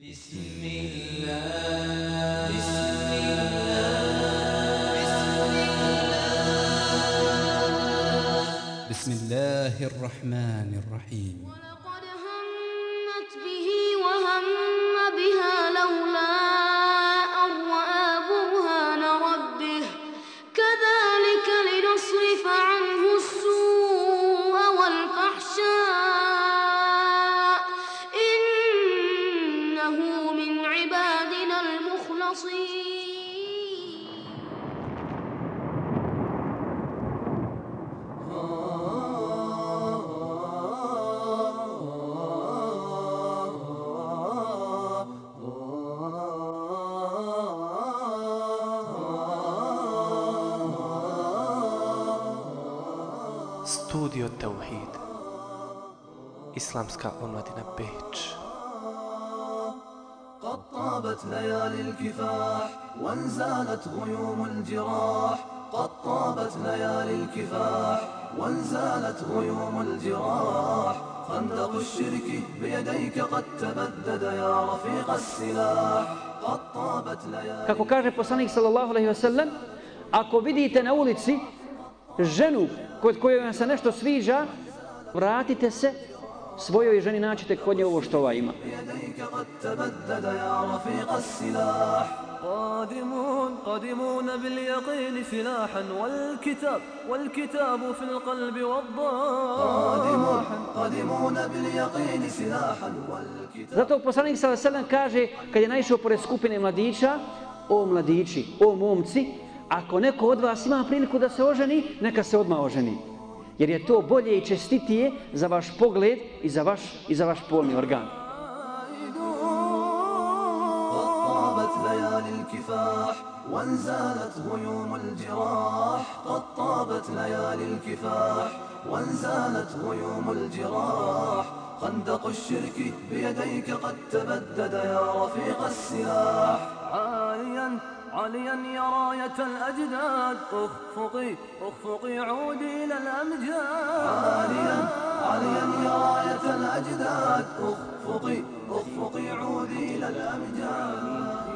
بسم الله. بسم الله بسم الله الرحمن الرحيم. Islamska omladina Beč قد طابت ليالي الكفاح وانزالت غيوم الجراح قد طابت ليالي الكفاح وانزالت غيوم الجراح خندق الشرك بيديك قد تبدد يا رفيق السلاح قد طابت ليالي Kako kaže poslanik sallallahu alejhi ve sellem, ako vidite na ulici ženu kod koje vam se nešto sviđa, vratite se svojoj ženi naćite kod nje ovo što ova ima. بيديك قد تبدد يا رفيق السلاح قادمون قادمون باليقين سلاحا والكتاب والكتاب في القلب قادمون والضاح قادمون باليقين سلاحا والكتاب Zato poslanik sallallahu alejhi ve sellem kaže kad je naišao pored skupine mladića, o mladići, o momci, ako neko od vas ima priliku da se oženi, neka se odmah oženi. Jer je to bolje i čestitije za vaš pogled i za vaš, i za vaš polni organ. وانزالت غيوم الجراح. قد طابت ليالي الكفاح وانزالت غيوم الجراح. خندق الشرك بيديك قد تبدد يا رفيق السلاح. عاليا عاليا يا راية الأجداد أخفقي أخفقي عودي إلى الأمجاد. عاليا عاليا يا راية الأجداد أخفقي أخفقي عودي إلى الأمجاد.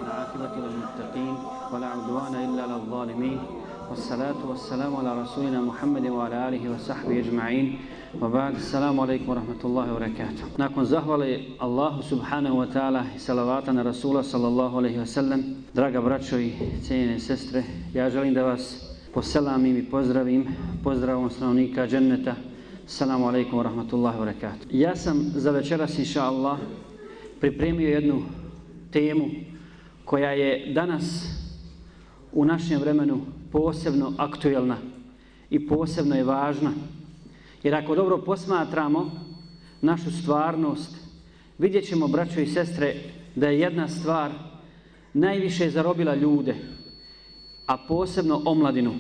العاقبة للمتقين ولا عدوان إلا على الظالمين والصلاة والسلام على رسولنا محمد وعلى آله وصحبه أجمعين وبعد السلام عليكم ورحمة الله وبركاته nakon zahvale Allahu subhanahu wa ta'ala i salavata na Rasula sallallahu alaihi wa sallam draga braćo i cijenjene sestre ja želim da vas poselamim i pozdravim pozdravom stanovnika dženneta Assalamu alaikum wa rahmatullahi wa barakatuh. Ja sam za večeras, inša Allah, pripremio jednu temu koja je danas u našem vremenu posebno aktuelna i posebno je važna. Jer ako dobro posmatramo našu stvarnost, vidjet ćemo, braćo i sestre, da je jedna stvar najviše zarobila ljude, a posebno omladinu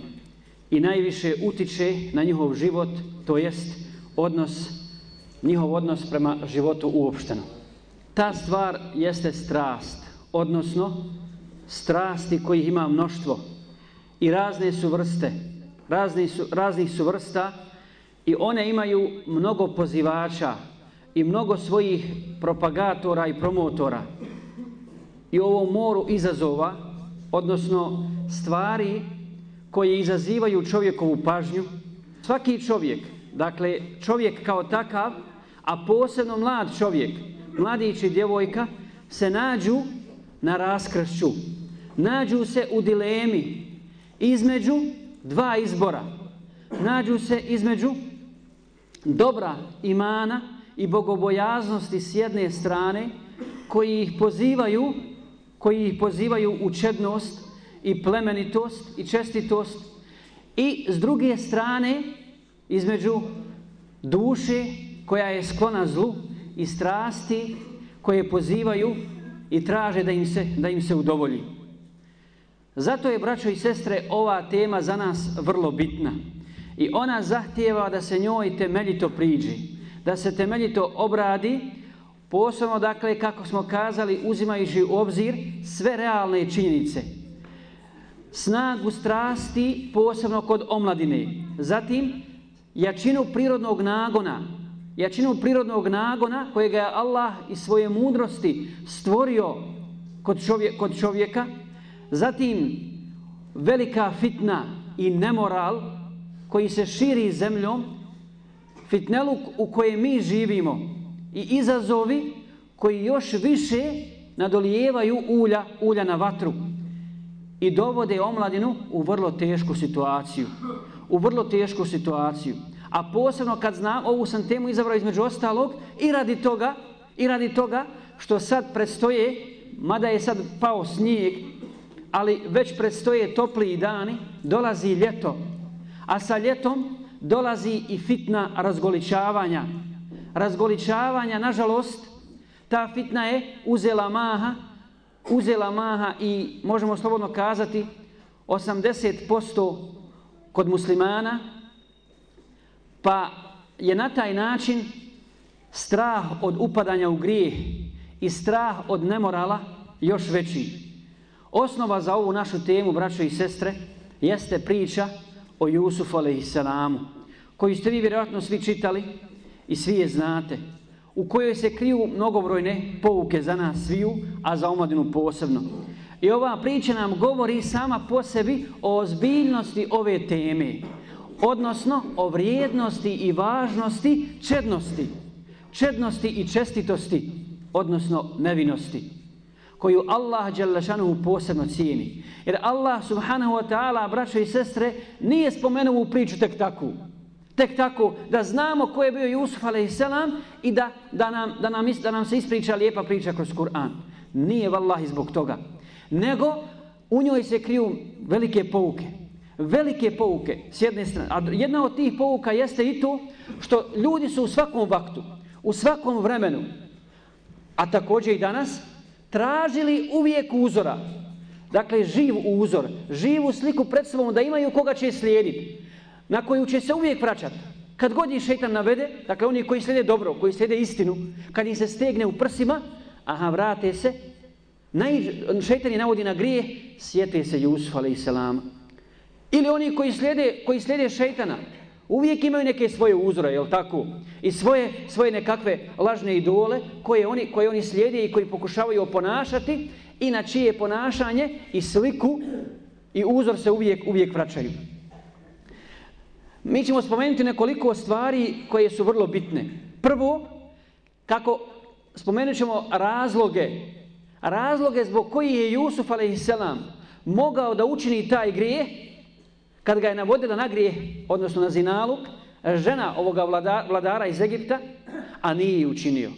i najviše utiče na njihov život, to jest odnos, njihov odnos prema životu uopšteno. Ta stvar jeste strast, odnosno strasti kojih ima mnoštvo i razne su vrste, razni su, raznih su vrsta i one imaju mnogo pozivača i mnogo svojih propagatora i promotora. I ovo moru izazova, odnosno stvari koje izazivaju čovjekovu pažnju, svaki čovjek, dakle čovjek kao takav, a posebno mlad čovjek, mladić i djevojka, se nađu na raskršću. Nađu se u dilemi između dva izbora. Nađu se između dobra imana i bogobojaznosti s jedne strane koji ih pozivaju koji ih pozivaju u čednost i plemenitost i čestitost i s druge strane između duše koja je sklona zlu i strasti koje pozivaju i traže da im se, da im se udovolji. Zato je, braćo i sestre, ova tema za nas vrlo bitna. I ona zahtijeva da se njoj temeljito priđi, da se temeljito obradi, posebno, dakle, kako smo kazali, uzimajući u obzir sve realne činjenice. Snagu strasti, posebno kod omladine. Zatim, jačinu prirodnog nagona jačinu prirodnog nagona kojega je Allah i svoje mudrosti stvorio kod, čovje, kod čovjeka, zatim velika fitna i nemoral koji se širi zemljom, fitneluk u kojem mi živimo i izazovi koji još više nadolijevaju ulja, ulja na vatru i dovode omladinu u vrlo tešku situaciju. U vrlo tešku situaciju. A posebno kad znam, ovu sam temu izabrao između ostalog i radi toga, i radi toga što sad predstoje, mada je sad pao snijeg, ali već predstoje topliji dani, dolazi ljeto. A sa ljetom dolazi i fitna razgoličavanja. Razgoličavanja, nažalost, ta fitna je uzela maha, uzela maha i možemo slobodno kazati 80% kod muslimana, pa je na taj način strah od upadanja u grijeh i strah od nemorala još veći. Osnova za ovu našu temu, braćo i sestre, jeste priča o Jusufu alaihissalamu, koju ste vi vjerojatno svi čitali i svi je znate u kojoj se kriju mnogobrojne pouke za nas sviju, a za omladinu posebno. I ova priča nam govori sama po sebi o ozbiljnosti ove teme, odnosno o vrijednosti i važnosti čednosti, čednosti i čestitosti, odnosno nevinosti, koju Allah Đalešanu posebno cijeni. Jer Allah subhanahu wa ta'ala, braćo i sestre, nije spomenuo u priču tek takvu. Tek tako da znamo ko je bio Jusuf a.s. i da, da, nam, da, nam, da nam se ispriča lijepa priča kroz Kur'an. Nije vallahi zbog toga. Nego u njoj se kriju velike pouke. Velike pouke s jedne strane. A jedna od tih pouka jeste i to što ljudi su u svakom vaktu, u svakom vremenu, a također i danas, tražili uvijek uzora. Dakle, živ uzor, živu sliku pred sobom da imaju koga će slijediti na koju će se uvijek vraćati. Kad god ih šeitan navede, dakle oni koji slijede dobro, koji slijede istinu, kad im se stegne u prsima, aha, vrate se, naj, šeitan je navodi na grije, sjete se Jusuf a.s. Ili oni koji slijede, koji slijede šeitana, uvijek imaju neke svoje uzore, jel tako? I svoje, svoje nekakve lažne idole koje oni, koje oni slijede i koji pokušavaju oponašati i na čije ponašanje i sliku i uzor se uvijek, uvijek vraćaju. Mi ćemo spomenuti nekoliko stvari koje su vrlo bitne. Prvo, kako spomenut ćemo razloge. Razloge zbog koji je Jusuf a.s. mogao da učini taj grije, kad ga je navodila na grijeh, odnosno na zinalu, žena ovoga vladara iz Egipta, a nije ju učinio.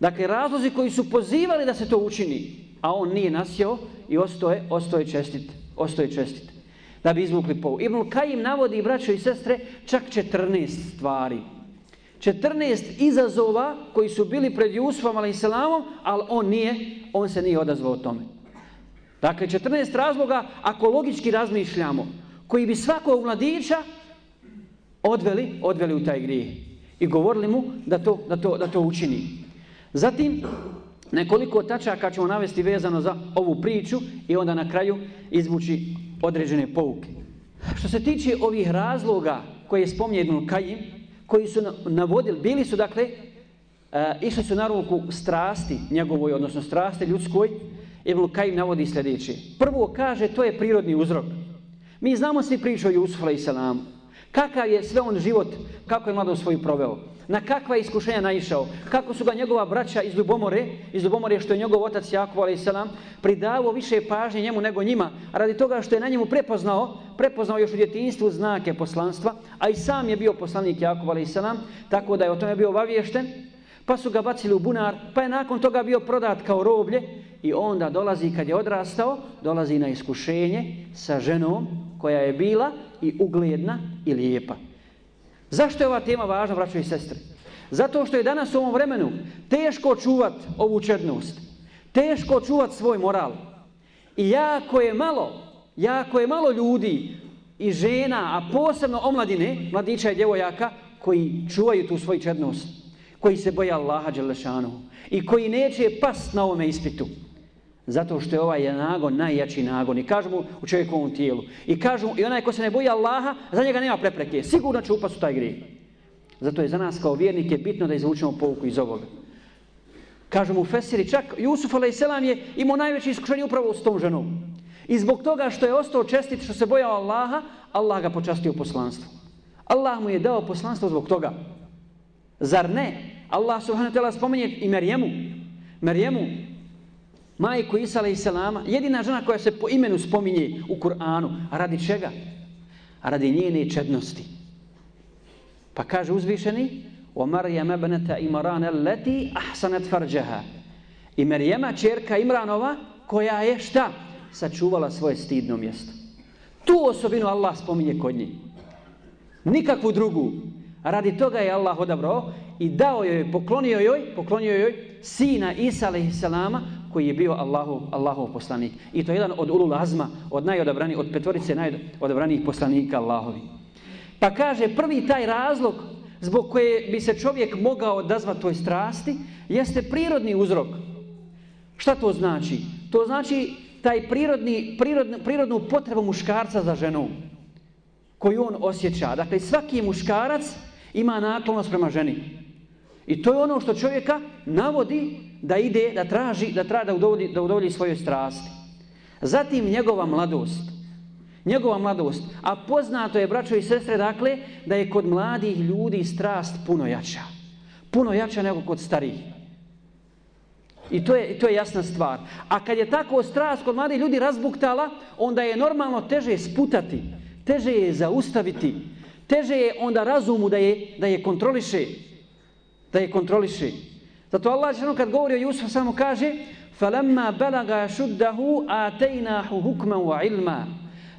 Dakle, razlozi koji su pozivali da se to učini, a on nije nasio i ostoje, ostoje čestit. Ostoje čestit da bi izvukli povu. Ibn Kajim navodi, braćo i sestre, čak 14 stvari. 14 izazova koji su bili pred Jusufom, ali ali on nije, on se nije odazvao o tome. Dakle, 14 razloga, ako logički razmišljamo, koji bi svakog mladića odveli, odveli u taj grijeh. I govorili mu da to, da to, da to učini. Zatim, nekoliko tačaka ćemo navesti vezano za ovu priču i onda na kraju izvući određene pouke. Što se tiče ovih razloga koje je spomnio Ibn Kajim, koji su navodili, bili su dakle, e, išli su na ruku strasti njegovoj, odnosno strasti ljudskoj, Ibn Kajim navodi sljedeće. Prvo kaže, to je prirodni uzrok. Mi znamo svi priču o Jusufu i Salamu. Kakav je sve on život, kako je mladost svoju proveo na kakva iskušenja naišao, kako su ga njegova braća iz Ljubomore, iz Ljubomore što je njegov otac Jakov a.s. pridavao više pažnje njemu nego njima, radi toga što je na njemu prepoznao, prepoznao još u djetinstvu znake poslanstva, a i sam je bio poslanik Jakov a.s. tako da je o tome bio obaviješten, pa su ga bacili u bunar, pa je nakon toga bio prodat kao roblje i onda dolazi kad je odrastao, dolazi na iskušenje sa ženom koja je bila i ugledna i lijepa. Zašto je ova tema važna, braćo i sestre? Zato što je danas u ovom vremenu teško čuvat ovu čednost. Teško čuvat svoj moral. I jako je malo, jako je malo ljudi i žena, a posebno omladine, mladića i djevojaka, koji čuvaju tu svoju čednost. Koji se boja Allaha Đelešanu. I koji neće past na ovome ispitu. Zato što je ovaj nagon najjači nagon. I kažu mu u čovjekovom tijelu. I kažu i onaj ko se ne boji Allaha, za njega nema prepreke. Sigurno će upast u taj grijeh. Zato je za nas kao vjernike bitno da izvučemo pouku iz ovoga. Kažu mu Fesiri, čak Jusuf a.s. je imao najveće iskušenje upravo s tom ženom. I zbog toga što je ostao čestit, što se bojao Allaha, Allah ga počastio poslanstvo. Allah mu je dao poslanstvo zbog toga. Zar ne? Allah subhanahu wa ta'ala spomenje i Merijemu. Merijemu, majku Isa a.s. jedina žena koja se po imenu spominje u Kur'anu. A radi čega? A radi njene čednosti. Pa kaže uzvišeni, o Marijama beneta Imrana leti ahsanat farđaha. I Marijama, čerka Imranova, koja je šta? Sačuvala svoje stidno mjesto. Tu osobinu Allah spominje kod njih. Nikakvu drugu. Radi toga je Allah odabrao i dao joj, poklonio joj, poklonio joj sina Isa a.s koji je bio Allahov, Allahov poslanik. I to je jedan od ulul azma, od najodabrani, od petvorice najodabranijih poslanika Allahovi. Pa kaže, prvi taj razlog zbog koje bi se čovjek mogao odazvati toj strasti, jeste prirodni uzrok. Šta to znači? To znači taj prirodni, prirodnu, prirodnu potrebu muškarca za ženom koju on osjeća. Dakle, svaki muškarac ima naklonost prema ženi. I to je ono što čovjeka navodi da ide, da traži, da traži da udovolji, da udovolji svojoj strasti. Zatim njegova mladost. Njegova mladost. A poznato je, braćo i sestre, dakle, da je kod mladih ljudi strast puno jača. Puno jača nego kod starih. I to je, to je jasna stvar. A kad je tako strast kod mladih ljudi razbuktala, onda je normalno teže sputati, teže je zaustaviti, teže je onda razumu da je, da je kontroliše. Da je kontroliše. Zato Allah što kad govori o Jusufu samo kaže فَلَمَّا بَلَغَ شُدَّهُ آتَيْنَاهُ هُكْمًا وَعِلْمًا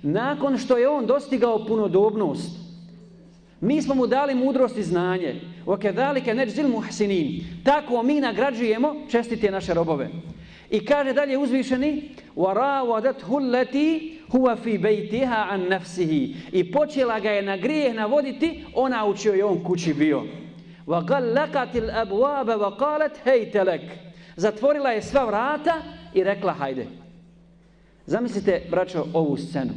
Nakon što je on dostigao punodobnost, mi smo mu dali mudrost i znanje. وَكَذَلِكَ نَجْزِلْ مُحْسِنِينَ Tako mi nagrađujemo čestite naše robove. I kaže dalje uzvišeni وَرَاوَدَتْهُ الَّتِي هُوَ فِي بَيْتِهَا عَنْ نَفْسِهِ I počela ga je na grijeh navoditi, ona u čijoj on kući bio. وَغَلَّقَتِ الْأَبْوَابَ وَقَالَتْ هَيْ تَلَكْ Zatvorila je sva vrata i rekla hajde. Zamislite, braćo, ovu scenu.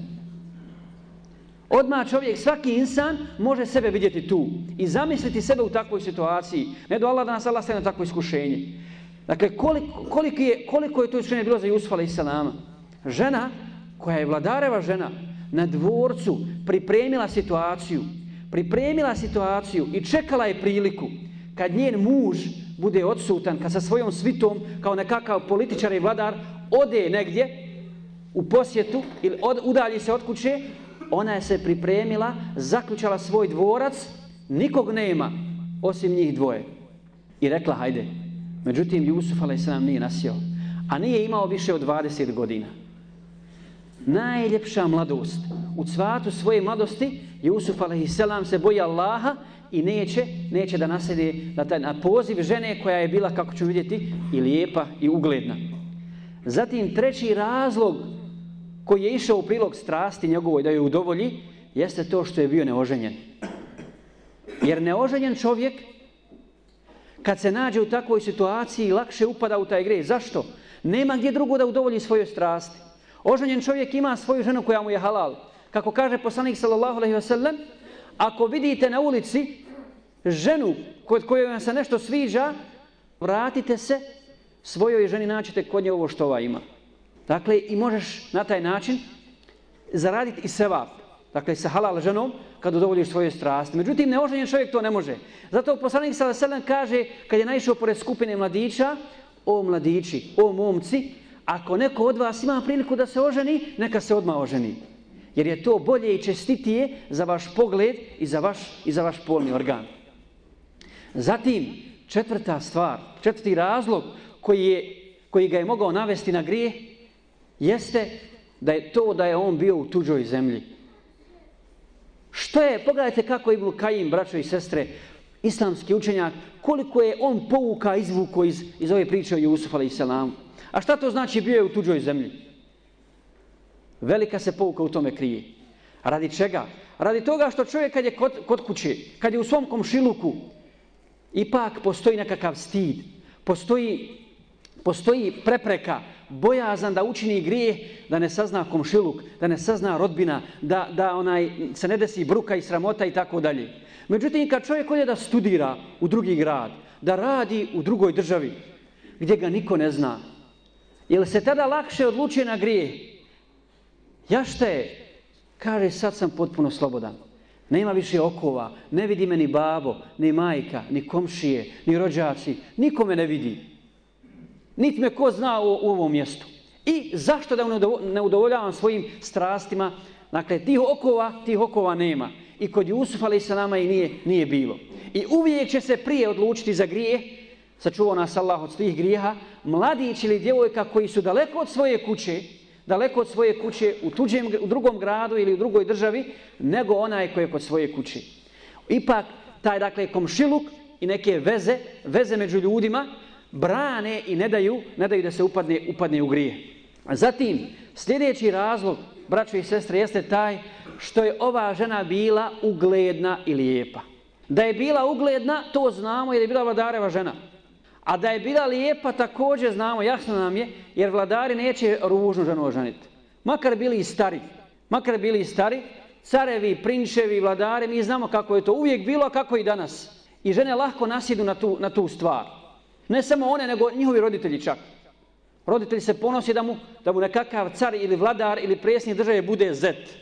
Odmah čovjek, svaki insan može sebe vidjeti tu i zamisliti sebe u takvoj situaciji. Ne do Allah da nas Allah na takvo iskušenje. Dakle, koliko, koliko, je, koliko je to iskušenje bilo za Jusufala i Salama? Žena, koja je vladareva žena, na dvorcu pripremila situaciju, pripremila situaciju i čekala je priliku kad njen muž bude odsutan, kad sa svojom svitom, kao nekakav političar i vladar, ode negdje u posjetu ili od, udalji se od kuće, ona je se pripremila, zaključala svoj dvorac, nikog nema osim njih dvoje. I rekla, hajde. Međutim, Jusuf a.s. nije nasio. A nije imao više od 20 godina. Najljepša mladost. U cvatu svoje mladosti, Jusuf a.s. se boji Allaha i neće, neće da nasedi na, taj, na poziv žene koja je bila, kako ću vidjeti, i lijepa i ugledna. Zatim, treći razlog koji je išao u prilog strasti njegovoj da je udovolji, jeste to što je bio neoženjen. Jer neoženjen čovjek, kad se nađe u takvoj situaciji, lakše upada u taj grej. Zašto? Nema gdje drugo da udovolji svojoj strasti. Oženjen čovjek ima svoju ženu koja mu je halal. Kako kaže poslanik sallallahu alejhi ve sellem, ako vidite na ulici ženu kod kojoj vam se nešto sviđa, vratite se svojoj ženi, naćete kod nje ovo što ova ima. Dakle, i možeš na taj način zaraditi i sevap. Dakle, sa halal ženom, kad udovoljiš svoje strasti. Međutim, neoženjen čovjek to ne može. Zato poslanik sallallahu alejhi ve sellem kaže, kad je naišao pored skupine mladića, o mladići, o momci, ako neko od vas ima priliku da se oženi, neka se odmah oženi. Jer je to bolje i čestitije za vaš pogled i za vaš, i za vaš polni organ. Zatim, četvrta stvar, četvrti razlog koji, je, koji ga je mogao navesti na grije, jeste da je to da je on bio u tuđoj zemlji. Što je, pogledajte kako je Ibn Kajim, braćo i sestre, islamski učenjak, koliko je on pouka izvuko iz, iz ove priče o Jusuf a.s. A šta to znači bio je u tuđoj zemlji? Velika se pouka u tome krije. Radi čega? Radi toga što čovjek kad je kod, kod kuće, kad je u svom komšiluku, ipak postoji nekakav stid, postoji, postoji prepreka bojazan da učini grije, da ne sazna komšiluk, da ne sazna rodbina, da, da onaj se ne desi bruka i sramota i tako dalje. Međutim, kad čovjek ode da studira u drugi grad, da radi u drugoj državi, gdje ga niko ne zna, Jel se tada lakše odlučuje na grije? Ja šta je? Kaže, sad sam potpuno slobodan. Nema više okova, ne vidi me ni babo, ni majka, ni komšije, ni rođaci, niko me ne vidi. Niti me ko zna u, u ovom mjestu. I zašto da ne udovoljavam svojim strastima? Dakle, tih okova, tih okova nema. I kod Jusufa, ali sa nama i nije, nije bilo. I uvijek će se prije odlučiti za grije, sačuvao nas Allah od svih grijeha, mladić ili djevojka koji su daleko od svoje kuće, daleko od svoje kuće u tuđem, u drugom gradu ili u drugoj državi, nego onaj koji je kod svoje kuće. Ipak, taj, dakle, komšiluk i neke veze, veze među ljudima, brane i ne daju, ne daju da se upadne, upadne u grije. A Zatim, sljedeći razlog, braćo i sestre, jeste taj što je ova žena bila ugledna i lijepa. Da je bila ugledna, to znamo jer je bila vladareva žena. A da je bila lijepa, također znamo, jasno nam je, jer vladari neće ružnu ženu oženiti. Makar bili i stari, makar bili i stari, carevi, prinčevi, vladari, mi znamo kako je to uvijek bilo, a kako i danas. I žene lahko nasjedu na tu, na tu stvar. Ne samo one, nego njihovi roditelji čak. Roditelji se ponosi da mu, da mu nekakav car ili vladar ili presnik države bude zet.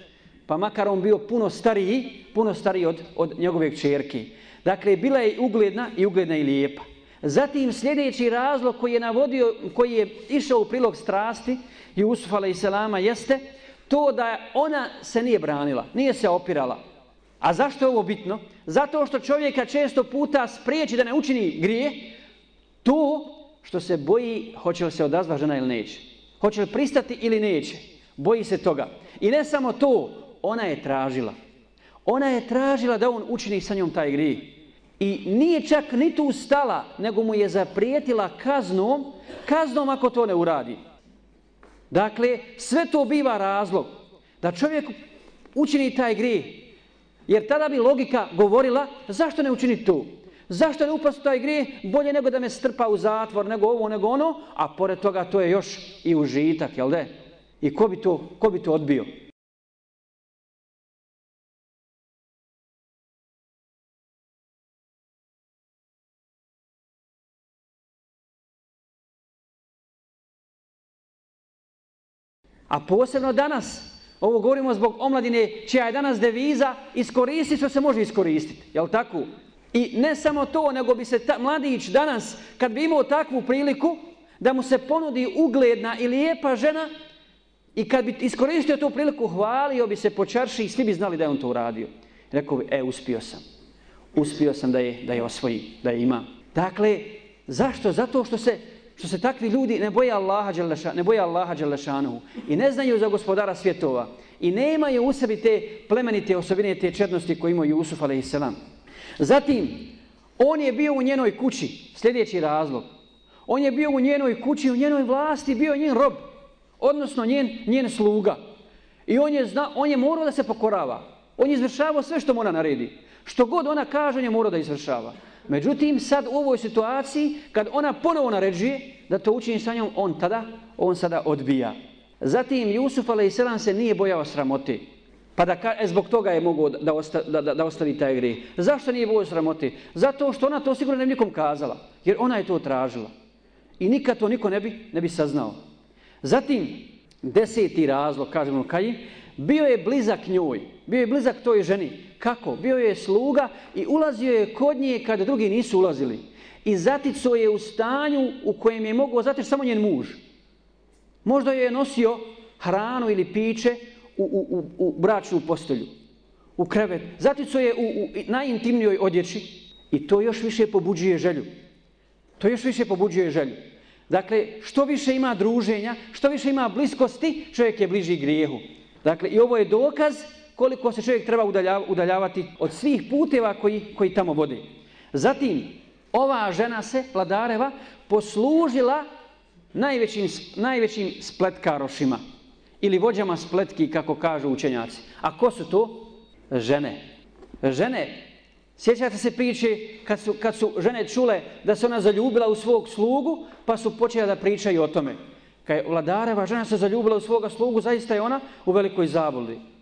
Pa makar on bio puno stariji, puno stariji od, od njegove čerke. Dakle, bila je ugledna i ugledna i lijepa. Zatim sljedeći razlog koji je navodio, koji je išao u prilog strasti Jusuf a.s. jeste to da ona se nije branila, nije se opirala. A zašto je ovo bitno? Zato što čovjeka često puta spriječi da ne učini grije, to što se boji hoće li se odazva žena ili neće. Hoće li pristati ili neće. Boji se toga. I ne samo to, ona je tražila. Ona je tražila da on učini sa njom taj grije. I nije čak ni tu stala, nego mu je zaprijetila kaznom, kaznom ako to ne uradi. Dakle, sve to biva razlog da čovjek učini taj grije. Jer tada bi logika govorila, zašto ne učiniti to? Zašto ne upasti taj grije? Bolje nego da me strpa u zatvor, nego ovo, nego ono, a pored toga to je još i užitak, jel de? I ko bi to, ko bi to odbio? A posebno danas, ovo govorimo zbog omladine, čija je danas deviza, iskoristi što se može iskoristiti. Jel tako? I ne samo to, nego bi se ta, mladić danas, kad bi imao takvu priliku, da mu se ponudi ugledna i lijepa žena, i kad bi iskoristio tu priliku, hvalio bi se po čarši i svi bi znali da je on to uradio. Rekao bi, e, uspio sam. Uspio sam da je, da je osvoji, da je ima. Dakle, zašto? Zato što se što se takvi ljudi ne boje Allaha dželeša, ne boje Allaha Đelešanu i ne znaju za gospodara svjetova i nemaju u sebi te plemenite osobine, te čednosti koje imao Jusuf a.s. Zatim, on je bio u njenoj kući, sljedeći razlog. On je bio u njenoj kući, u njenoj vlasti, bio njen rob, odnosno njen, njen sluga. I on je, zna, on je morao da se pokorava. On je izvršavao sve što mora naredi. Što god ona kaže, on je morao da izvršava. Međutim, sad u ovoj situaciji, kad ona ponovo naređuje da to učini sa njom, on tada, on sada odbija. Zatim, Jusuf a.s. se nije bojao sramote. Pa da ka, e, zbog toga je mogao da, osta, da, da, da ostavi taj grijeh. Zašto nije bojao sramote? Zato što ona to sigurno ne bi nikom kazala. Jer ona je to tražila. I nikad to niko ne bi, ne bi saznao. Zatim, deseti razlog, kažemo kaj, bio je blizak njoj. Bio je blizak toj ženi. Kako? Bio je sluga i ulazio je kod nje kada drugi nisu ulazili. I zatico je u stanju u kojem je mogao zatići samo njen muž. Možda je nosio hranu ili piće u, u, u, u bračnu postelju. U krevet. Zatico je u, u najintimnijoj odjeći. I to još više pobuđuje želju. To još više pobuđuje želju. Dakle, što više ima druženja, što više ima bliskosti, čovjek je bliži grijehu. Dakle, i ovo je dokaz koliko se čovjek treba udaljavati od svih puteva koji, koji tamo vode. Zatim, ova žena se, vladareva, poslužila najvećim, najvećim spletkarošima ili vođama spletki, kako kažu učenjaci. A ko su to? Žene. Žene. Sjećate se priče kad su, kad su žene čule da se ona zaljubila u svog slugu, pa su počela da pričaju o tome. Kad je vladareva žena se zaljubila u svoga slugu, zaista je ona u velikoj zabludi.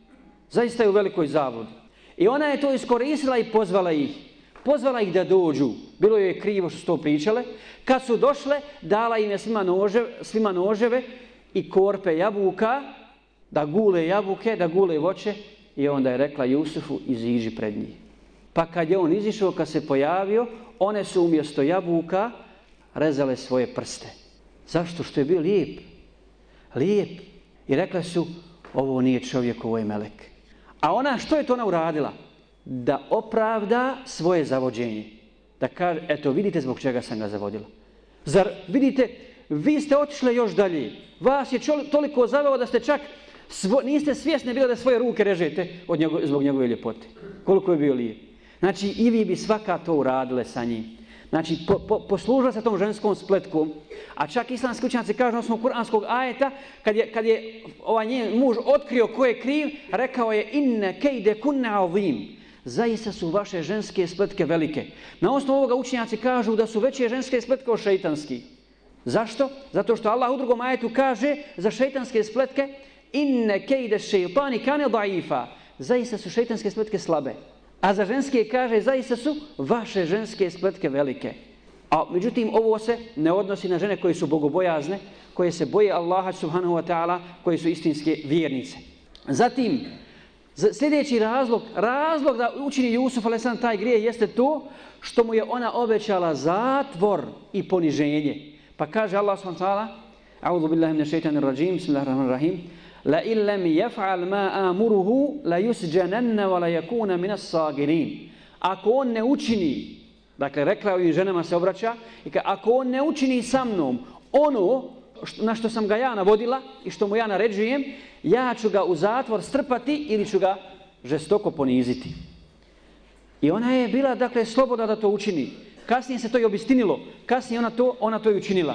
Zaista je u velikoj zabludi. I ona je to iskoristila i pozvala ih. Pozvala ih da dođu. Bilo je krivo što su to pričale. Kad su došle, dala im je svima, noževe, svima noževe i korpe jabuka, da gule jabuke, da gule voće. I onda je rekla Jusufu, iziđi pred njih. Pa kad je on izišao, kad se pojavio, one su umjesto jabuka rezale svoje prste. Zašto? Što je bio lijep. Lijep. I rekla su, ovo nije čovjek, ovo je melek. A ona, što je to ona uradila? Da opravda svoje zavođenje. Da kaže, eto, vidite zbog čega sam ga zavodila. Zar, vidite, vi ste otišli još dalje. Vas je čol, toliko zaveo da ste čak svo, niste svjesni bili da svoje ruke režete od njego, zbog njegove ljepote. Koliko je bio lijep. Znači, i vi bi svaka to uradile sa njim. Znači, po, po, poslužila se tom ženskom spletkom. A čak islamski učenjaci kažu na osnovu kuranskog ajeta, kad je, kad je ovaj njen muž otkrio ko je kriv, rekao je inne kejde kunne azim. Zaista su vaše ženske spletke velike. Na osnovu ovoga učenjaci kažu da su veće ženske spletke od šeitanskih. Zašto? Zato što Allah u drugom ajetu kaže za šeitanske spletke inne kejde šeitani kane daifa. Zaista su šeitanske spletke slabe. A za ženske kaže, zaista su vaše ženske spletke velike. A međutim, ovo se ne odnosi na žene koje su bogobojazne, koje se boje Allaha subhanahu wa ta'ala, koje su istinske vjernice. Zatim, sljedeći razlog, razlog da učini Jusuf a.s. taj grije jeste to što mu je ona obećala zatvor i poniženje. Pa kaže Allah subhanahu wa ta'ala, A'udhu billahi min shaitanir rajim, bismillahirrahmanirrahim, la illam yaf'al ma amuruhu la yusjananna wa la yakuna min as-sagirin. Ako on ne učini, dakle rekla ovim ženama se obraća, i ka, ako on ne učini sa mnom ono što, na što sam ga ja navodila i što mu ja naređujem, ja ću ga u zatvor strpati ili ću ga žestoko poniziti. I ona je bila dakle slobodna da to učini. Kasnije se to i obistinilo. Kasnije ona to, ona to i učinila.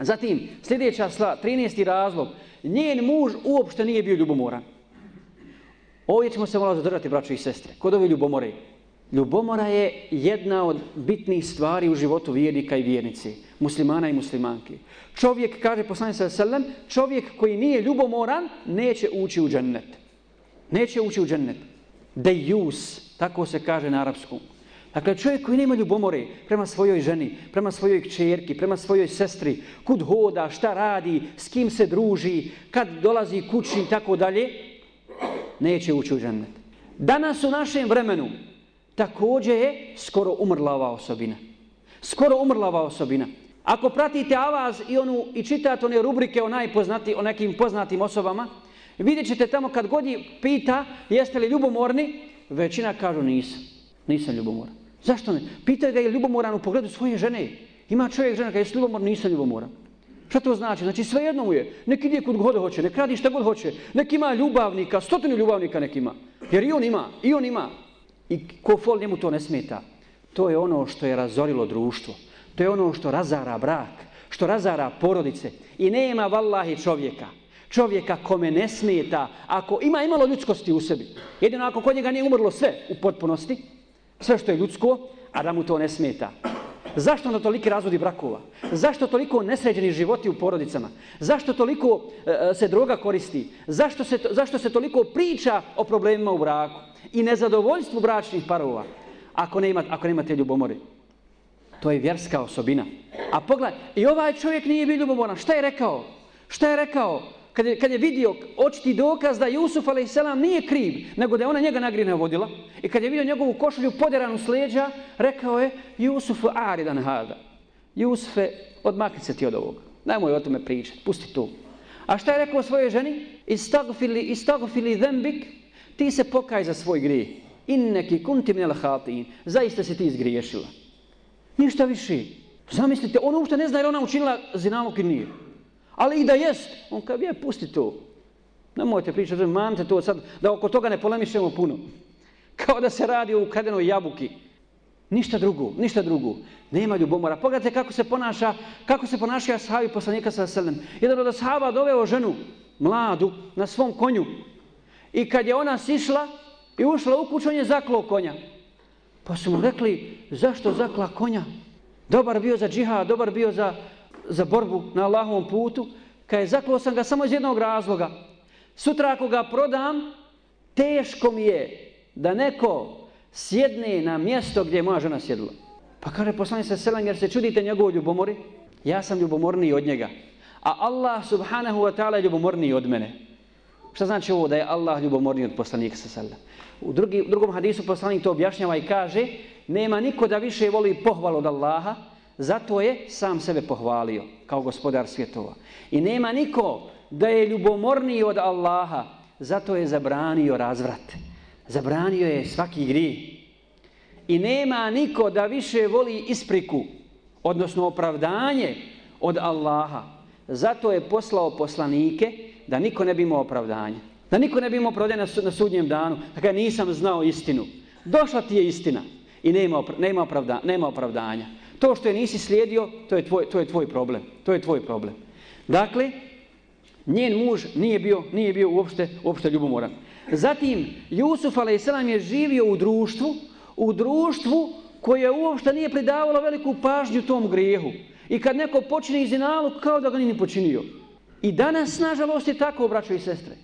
Zatim, sljedeća sla, 13. razlog, njen muž uopšte nije bio ljubomoran. Ovdje ćemo se malo zadržati, braćo i sestre. Kod ove ljubomore? Ljubomora je jedna od bitnih stvari u životu vjernika i vjernice, muslimana i muslimanke. Čovjek, kaže poslanik sa selem, čovjek koji nije ljubomoran, neće ući u džennet. Neće ući u džennet. Dejus, tako se kaže na arapskom. Dakle, čovjek koji nema ljubomore prema svojoj ženi, prema svojoj kćerki, prema svojoj sestri, kud hoda, šta radi, s kim se druži, kad dolazi kući i tako dalje, neće ući u džennet. Danas u našem vremenu također je skoro umrla ova osobina. Skoro umrla ova osobina. Ako pratite avaz i, onu, i čitate one rubrike o, najpoznati, o nekim poznatim osobama, vidjet ćete tamo kad god pita jeste li ljubomorni, većina kažu nisam. Nisam ljubomoran. Zašto ne? Pitaju ga je ljubomoran u pogledu svoje žene. Ima čovjek žena kada je ljubomor, nisam ljubomoran. Šta to znači? Znači sve jedno mu je. Nek ide kod god hoće, nek radi šta god hoće. Nek ima ljubavnika, stotinu ljubavnika nek ima. Jer i on ima, i on ima. I ko fol njemu to ne smeta. To je ono što je razorilo društvo. To je ono što razara brak, što razara porodice. I nema vallahi čovjeka. Čovjeka kome ne smeta, ako ima imalo ljudskosti u sebi. Jedino ako kod njega nije umrlo sve u potpunosti, sve što je ljudsko, a da mu to ne smeta. Zašto na toliki razvodi brakova? Zašto toliko nesređeni životi u porodicama? Zašto toliko e, e se droga koristi? Zašto se, zašto se toliko priča o problemima u braku? I nezadovoljstvu bračnih parova? Ako ne, ima, ako ne imate ljubomori. To je vjerska osobina. A pogledaj, i ovaj čovjek nije bio ljubomoran. Šta je rekao? Šta je rekao? Kad je, kad je vidio očiti dokaz da Jusuf a.s. nije kriv, nego da je ona njega nagrine vodila, i kad je vidio njegovu košulju poderanu s leđa, rekao je, Jusuf aridan hada. Jusufe, odmakni se ti od ovoga. Nemoj o tome pričati, pusti to. A šta je rekao svojoj ženi? Istagfili, istagfili dhembik, ti se pokaj za svoj grijeh. Inneki kunti minel hatin, zaista si ti izgriješila. Ništa više. Zamislite, ona uopšte ne zna je ona učinila zinalog i nije. Ali i da jest, on kad je, pusti to. Nemojte pričati, mamte to sad, da oko toga ne polemišemo puno. Kao da se radi o ukradenoj jabuki. Ništa drugo, ništa drugo. Nema ljubomora. Pogledajte kako se ponaša, kako se ponaša ashabi poslanika sa selem. Jedan od ashaba doveo ženu, mladu, na svom konju. I kad je ona sišla i ušla u kuću, on je zaklo konja. Pa su mu rekli, zašto zakla konja? Dobar bio za džihad, dobar bio za za borbu na Allahovom putu, kaže zaklao sam ga samo iz jednog razloga. Sutra ako ga prodam, teško mi je da neko sjedne na mjesto gdje je moja žena sjedila. Pa kaže poslanik sa selam jer se čudite njegovoj ljubomori, ja sam ljubomorniji od njega. A Allah subhanahu wa ta'ala je ljubomorniji od mene. Šta znači ovo da je Allah ljubomorniji od poslanika sa selam? U, drugi, u drugom hadisu poslanik to objašnjava i kaže nema niko da više voli pohvalu od Allaha, zato je sam sebe pohvalio kao gospodar svjetova. I nema niko da je ljubomorniji od Allaha, zato je zabranio razvrat. Zabranio je svaki grih. I nema niko da više voli ispriku, odnosno opravdanje od Allaha. Zato je poslao poslanike da niko ne bi imao opravdanje. Da niko ne bi imao opravdanje na sudnjem danu. Dakle, nisam znao istinu. Došla ti je istina i nema, nema, opravda, nema opravdanja. To što je nisi slijedio, to je, tvoj, to je tvoj problem. To je tvoj problem. Dakle, njen muž nije bio, nije bio uopšte, uopšte ljubomoran. Zatim, Jusuf a.s. je živio u društvu, u društvu koje uopšte nije pridavalo veliku pažnju tom grijehu. I kad neko počine izinalu, kao da ga nije počinio. I danas, nažalost, je tako, braćo i sestre.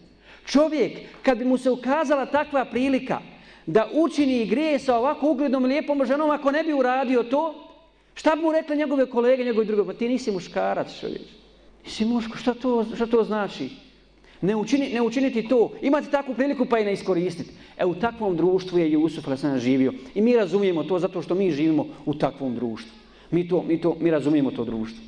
Čovjek, kad bi mu se ukazala takva prilika da učini grije sa ovako uglednom lijepom ženom, ako ne bi uradio to, šta bi mu rekli njegove kolege, njegovi drugi? Pa ti nisi muškarac, čovječ. Nisi muško, šta to, šta to znači? Ne, učini, ne učiniti to. Imate takvu priliku pa je ne iskoristiti. E u takvom društvu je Jusuf Lesana živio. I mi razumijemo to zato što mi živimo u takvom društvu. Mi, to, mi, to, mi razumijemo to društvo.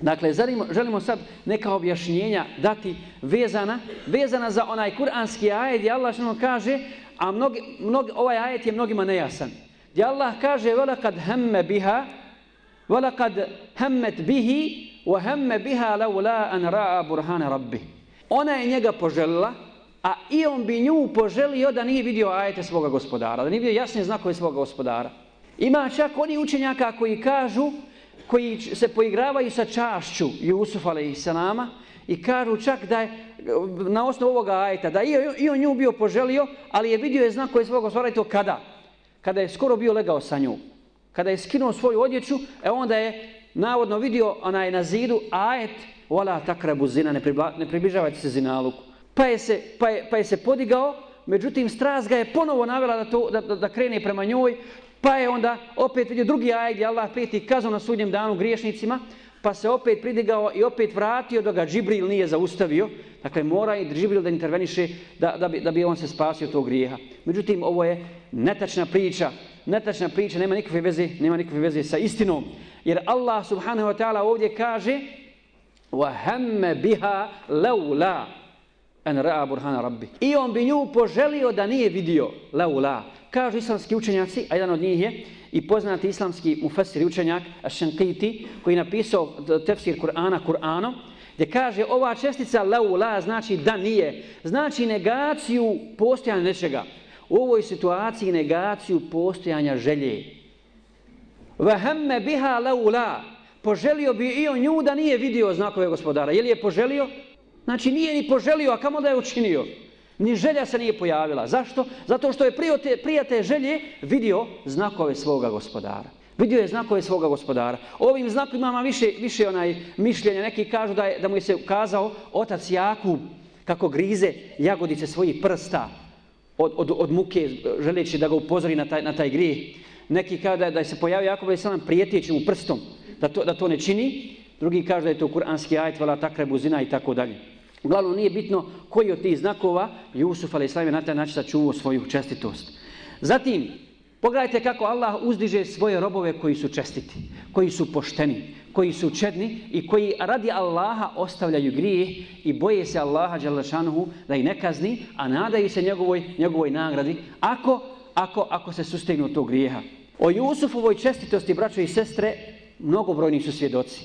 Dakle, želimo, želimo sad neka objašnjenja dati vezana, vezana za onaj kuranski ajet gdje Allah što kaže, a mnogi, mnogi, ovaj ajet je mnogima nejasan. Gdje Allah kaže, vela kad hemme biha, وَلَقَدْ هَمَّتْ بِهِ وَهَمَّ بِهَا hemme biha laula an ra'a burhana. Ona je njega poželila, a i on bi nju poželio da nije vidio ajete svoga gospodara, da nije vidio jasne znakove svoga gospodara. Ima čak oni učenjaka koji kažu, koji se poigravaju sa čašću Jusuf a.s. i kažu čak da je na osnovu ovoga ajeta, da je i on nju bio poželio, ali je vidio je znakove svoga gospodara i to kada? Kada je skoro bio legao sa njom. Kada je skinuo svoju odjeću, e onda je navodno vidio onaj na zidu ajet Ola takrabu zina, ne, ne približavajte se zinaluku. Pa je se, pa je, pa je se podigao, međutim strast ga je ponovo navela da, to, da, da, da krene prema njoj, pa je onda opet vidio drugi ajet gdje Allah peti kazao na sudnjem danu griješnicima, pa se opet pridigao i opet vratio da ga Džibril nije zaustavio. Dakle, mora i Džibril da interveniše da, da, bi, da bi on se spasio tog grijeha. Međutim, ovo je netačna priča Netačna priča nema nikakve veze, nema nikakve veze sa istinom. Jer Allah subhanahu wa ta'ala ovdje kaže وَهَمَّ بِهَا لَوْلَا أَنْ رَأَ بُرْهَانَ رَبِّ I on bi nju poželio da nije vidio لَوْلَا Kažu islamski učenjaci, a jedan od njih je i poznati islamski mufasir učenjak Ash-Shankiti koji je napisao tefsir Kur'ana Kur'anom gdje kaže ova čestica laula znači da nije, znači negaciju postojanja nečega. U ovoj situaciji negaciju postojanja želje. Vahemme biha laula poželio bi i on nju da nije vidio znakove gospodara. Je li je poželio? Znači nije ni poželio, a kamo da je učinio? Ni želja se nije pojavila. Zašto? Zato što je prije te, prije te želje vidio znakove svoga gospodara. Vidio je znakove svoga gospodara. Ovim znakovima ima više, više onaj mišljenja. Neki kažu da, je, da mu je se ukazao otac Jakub kako grize jagodice svojih prsta od, od, od muke želeći da ga upozori na taj, na taj grijeh. Neki kažu da, da je se pojavio Jakub i salam prijeteći mu prstom da to, da to ne čini. Drugi kaže da je to kuranski ajet, vala takre buzina i tako dalje. Uglavnom nije bitno koji od tih znakova Jusuf ali je na taj način sačuvao svoju čestitost. Zatim, pogledajte kako Allah uzdiže svoje robove koji su čestiti, koji su pošteni, koji su čedni i koji radi Allaha ostavljaju grije i boje se Allaha Đalešanuhu da ih ne kazni, a nadaju se njegovoj, njegovoj nagradi ako, ako, ako se sustegnu tog grijeha. O Jusufovoj čestitosti, braćo i sestre, mnogobrojni su svjedoci.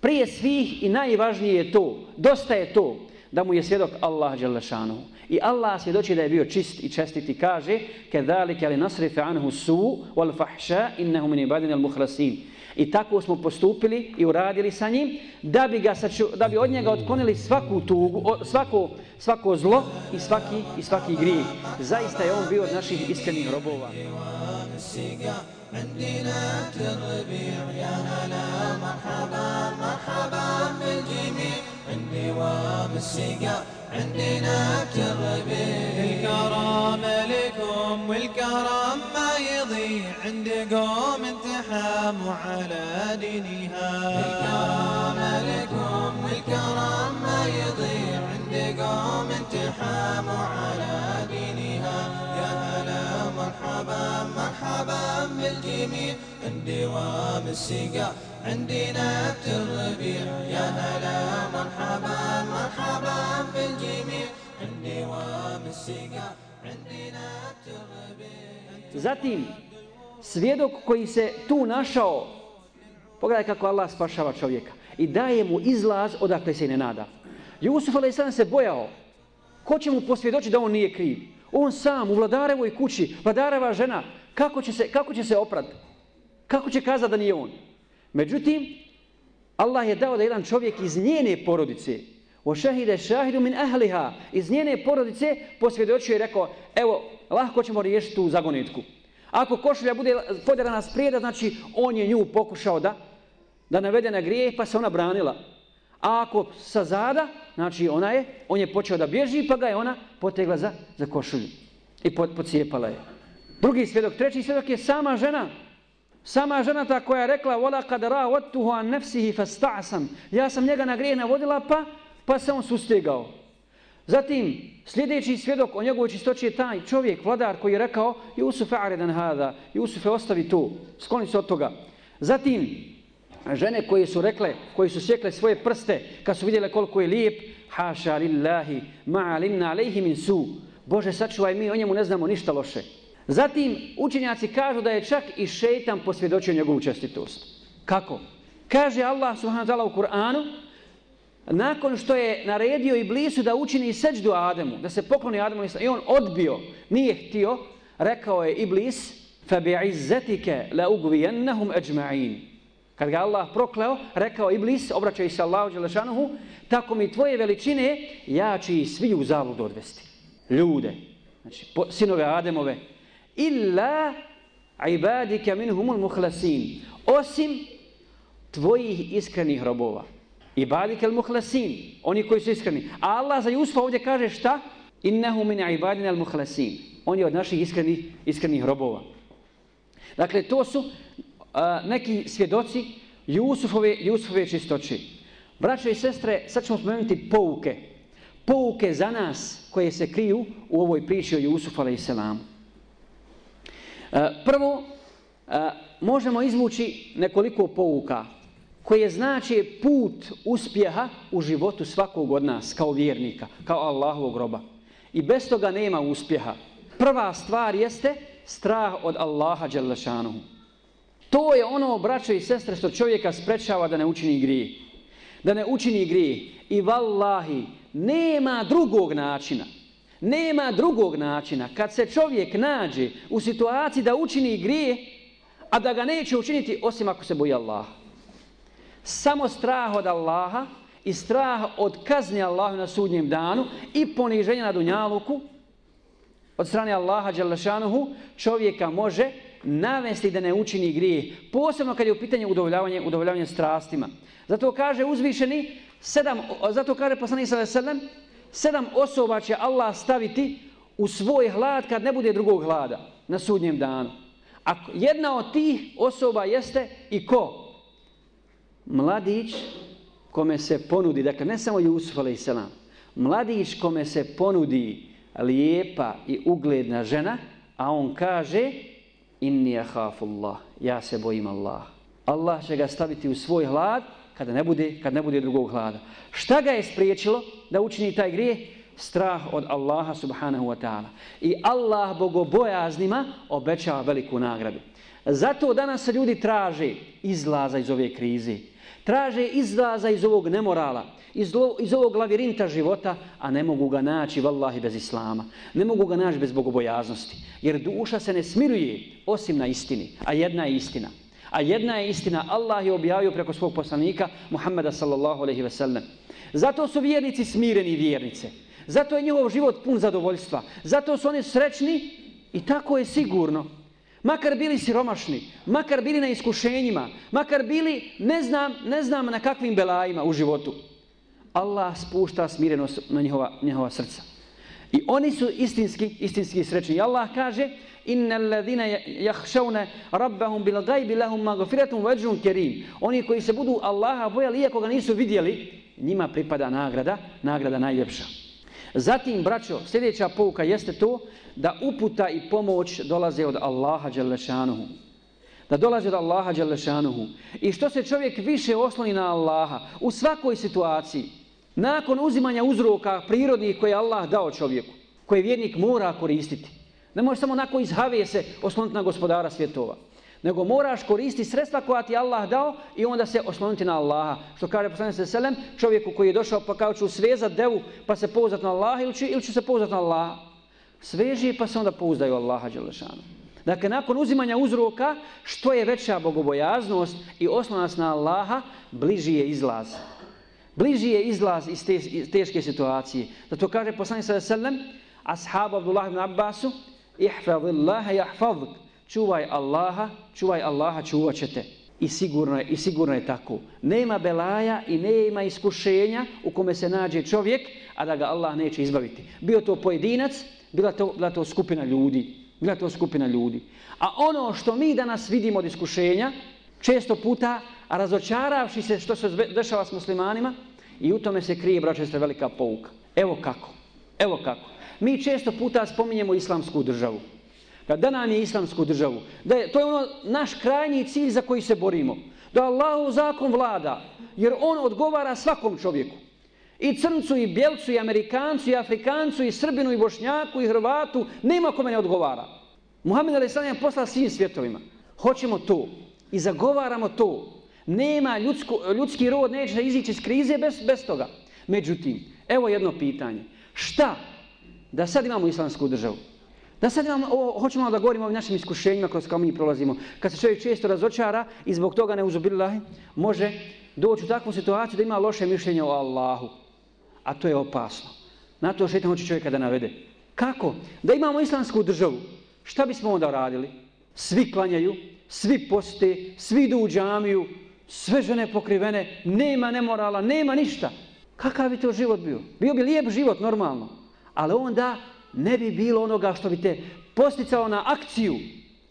Prije svih i najvažnije je to, dosta je to, da mu je svjedok Allah Đalešanu. I Allah svjedoči da je bio čist i čestit i kaže كَذَلِكَ لِنَصْرِفَ عَنْهُ سُوء وَالْفَحْشَا إِنَّهُ مِنِ بَدِنَ الْمُحْرَسِينَ I tako smo postupili i uradili sa njim da bi, ga saču, da bi od njega otklonili svaku tugu, svako, svako zlo i svaki, i svaki grijeh. Zaista je on bio od naših iskrenih robova. عندنا الربيع يا هلا مرحبا مرحبا بالجميع عندي وام السقا عندنا الربيع الكرم لكم والكرم ما يضيع. عند قوم انتحاموا على دينها. الكرم لكم والكرم ما يضيع. عند قوم انتحاموا على دينها. يا هلا مرحبا مرحبا بالجميع. عندي وام السقا عندنا الربيع يا هلا مرحبا مرحبا بالجميع عندي وام السقا عندنا الربيع Zatim, svjedok koji se tu našao, pogledaj kako Allah spašava čovjeka i daje mu izlaz odakle se i ne nada. Jusuf a.s. se bojao, ko će mu posvjedoći da on nije kriv? On sam, u vladarevoj kući, vladareva žena, kako će se, kako će se oprat? Kako će kazati da nije on? Međutim, Allah je dao da jedan čovjek iz njene porodice, o šahide šahidu min ahliha, iz njene porodice posvjedočio i rekao, evo, lahko ćemo riješiti tu zagonetku. Ako košulja bude poderana sprijeda, znači on je nju pokušao da da navede na grijeh, pa se ona branila. A ako sa zada, znači ona je, on je počeo da bježi, pa ga je ona potegla za, za košulju. I pod, pocijepala je. Drugi svjedok, treći svjedok je sama žena. Sama žena ta koja je rekla vola kad ra'atuhu an nafsihi fasta'sam. Ja sam njega na grijeh navodila, pa, pa se on sustegao. Zatim, sljedeći svjedok o njegovoj čistoći je taj čovjek, vladar koji je rekao Jusuf aridan hada, Jusuf ostavi tu, skloni se od toga. Zatim, žene koje su rekle, koji su sjekle svoje prste, kad su vidjele koliko je lijep, haša lillahi, ma'alimna alejhi min su. Bože, sačuvaj mi, o njemu ne znamo ništa loše. Zatim, učenjaci kažu da je čak i šeitan posvjedočio njegovu čestitost. Kako? Kaže Allah subhanahu wa ta'ala u Kur'anu, nakon što je naredio Iblisu da učini seđdu Ademu, da se pokloni Ademu i on odbio, nije htio, rekao je Iblis, فَبِعِزَّتِكَ لَأُغْوِيَنَّهُمْ أَجْمَعِينَ Kad ga Allah prokleo, rekao Iblis, obraćaj se Allahu Đelešanuhu, tako mi tvoje veličine, ja ću ih svi u zavludu odvesti. Ljude, znači po, sinove Ademove, illa ibadika minhumul muhlasin, osim tvojih iskrenih robova. Ibadika muhlasin, oni koji su iskreni. A Allah za Jusufa ovdje kaže šta? Innehu min ibadina al muhlasin. On je od naših iskrenih, iskrenih robova. Dakle, to su a, neki svjedoci Jusufove, Jusufove čistoće. Braćo i sestre, sad ćemo spomenuti pouke. Pouke za nas koje se kriju u ovoj priči o Jusufu a.s. E, prvo, e, možemo izvući nekoliko pouka koje znači put uspjeha u životu svakog od nas kao vjernika, kao Allahovog roba. I bez toga nema uspjeha. Prva stvar jeste strah od Allaha Đalešanuhu. To je ono, braćo i sestre, što čovjeka sprečava da ne učini grije. Da ne učini grije. I vallahi, nema drugog načina. Nema drugog načina. Kad se čovjek nađe u situaciji da učini grije, a da ga neće učiniti osim ako se boji Allaha. Samo strah od Allaha i strah od kazne Allahu na sudnjem danu i poniženja na dunjaluku od strane Allaha Đalešanuhu čovjeka može navesti da ne učini grije. Posebno kad je u pitanju udovoljavanje, udovoljavanje strastima. Zato kaže uzvišeni, sedam, zato kaže poslanik sa veselem, sedam osoba će Allah staviti u svoj hlad kad ne bude drugog hlada na sudnjem danu. A jedna od tih osoba jeste i ko? Mladić kome se ponudi, dakle ne samo Jusuf a.s. Mladić kome se ponudi lijepa i ugledna žena, a on kaže inni ahafullah, ja se bojim Allah. Allah će ga staviti u svoj hlad kada ne bude, kad ne bude drugog hlada. Šta ga je spriječilo da učini taj grijeh? Strah od Allaha subhanahu wa ta'ala. I Allah bogobojaznima obećava veliku nagradu. Zato danas se ljudi traže izlaza iz ove krize. Traže izlaza iz ovog nemorala, iz, lo, iz ovog lavirinta života, a ne mogu ga naći, vallahi, bez Islama. Ne mogu ga naći bez bogobojaznosti. Jer duša se ne smiruje osim na istini. A jedna je istina. A jedna je istina. Allah je objavio preko svog poslanika, Muhammeda sallallahu alaihi ve sellem. Zato su vjernici smireni vjernice. Zato je njihov život pun zadovoljstva. Zato su oni srećni i tako je sigurno. makar bili siromašni, makar bili na iskušenjima, makar bili ne znam, ne znam na kakvim belajima u životu. Allah spušta smirenost na njihova, njihova srca. I oni su istinski, istinski srećni. I Allah kaže, inna alladhina yakhshawna rabbahum bil ghaibi lahum maghfiratun wa ajrun karim. Oni koji se budu Allaha bojali iako ga nisu vidjeli, njima pripada nagrada, nagrada najljepša. Zatim, braćo, sljedeća pouka jeste to da uputa i pomoć dolaze od Allaha Đelešanuhu. Da dolaze od Allaha Đelešanuhu. I što se čovjek više osloni na Allaha u svakoj situaciji, nakon uzimanja uzroka prirodnih koje je Allah dao čovjeku, koje vjernik mora koristiti, ne možeš samo onako iz se osloniti na gospodara svjetova nego moraš koristiti sredstva koja ti Allah dao i onda se osloniti na Allaha. Što kaže poslanik se selem, čovjeku koji je došao pa kao ću svezat devu pa se pouzat na Allaha ili ću, ili ću se pouzat na Allaha. Sveži pa se onda pouzdaju Allaha Đelešanu. Dakle, nakon uzimanja uzroka, što je veća bogobojaznost i oslonac na Allaha, bliži je izlaz. Bliži je izlaz iz, te, iz teške situacije. Da to kaže poslanik se selem, ashab Abdullah ibn Abbasu, ihfadillaha yahfazuk. čuvaj Allaha, čuvaj Allaha, čuvat ćete. I sigurno, je, I sigurno je tako. Nema belaja i nema iskušenja u kome se nađe čovjek, a da ga Allah neće izbaviti. Bio to pojedinac, bila to, bila to skupina ljudi. Bila to skupina ljudi. A ono što mi danas vidimo od iskušenja, često puta razočaravši se što se dešava s muslimanima, i u tome se krije, braće, velika pouka. Evo kako. Evo kako. Mi često puta spominjemo islamsku državu da nam je islamsku državu, da je, to je ono naš krajnji cilj za koji se borimo, da Allahu zakon vlada, jer on odgovara svakom čovjeku. I crncu, i bjelcu, i amerikancu, i afrikancu, i srbinu, i bošnjaku, i hrvatu, nema kome ne odgovara. Muhammed A.S. Je poslao svim svjetovima. Hoćemo to i zagovaramo to. Nema ljudsko, ljudski rod, neće izići iz krize bez, bez toga. Međutim, evo jedno pitanje. Šta da sad imamo islamsku državu? Da sad imamo, o, hoćemo da govorimo o našim iskušenjima kroz kao mi prolazimo. Kad se čovjek često razočara i zbog toga ne uzubilahi, može doći u takvu situaciju da ima loše mišljenje o Allahu. A to je opasno. Na to šetan hoće čovjeka da navede. Kako? Da imamo islamsku državu. Šta bismo onda radili? Svi klanjaju, svi poste, svi idu u džamiju, sve žene pokrivene, nema nemorala, nema ništa. Kakav bi to život bio? Bio bi lijep život, normalno. Ali onda ne bi bilo onoga što bi te posticalo na akciju,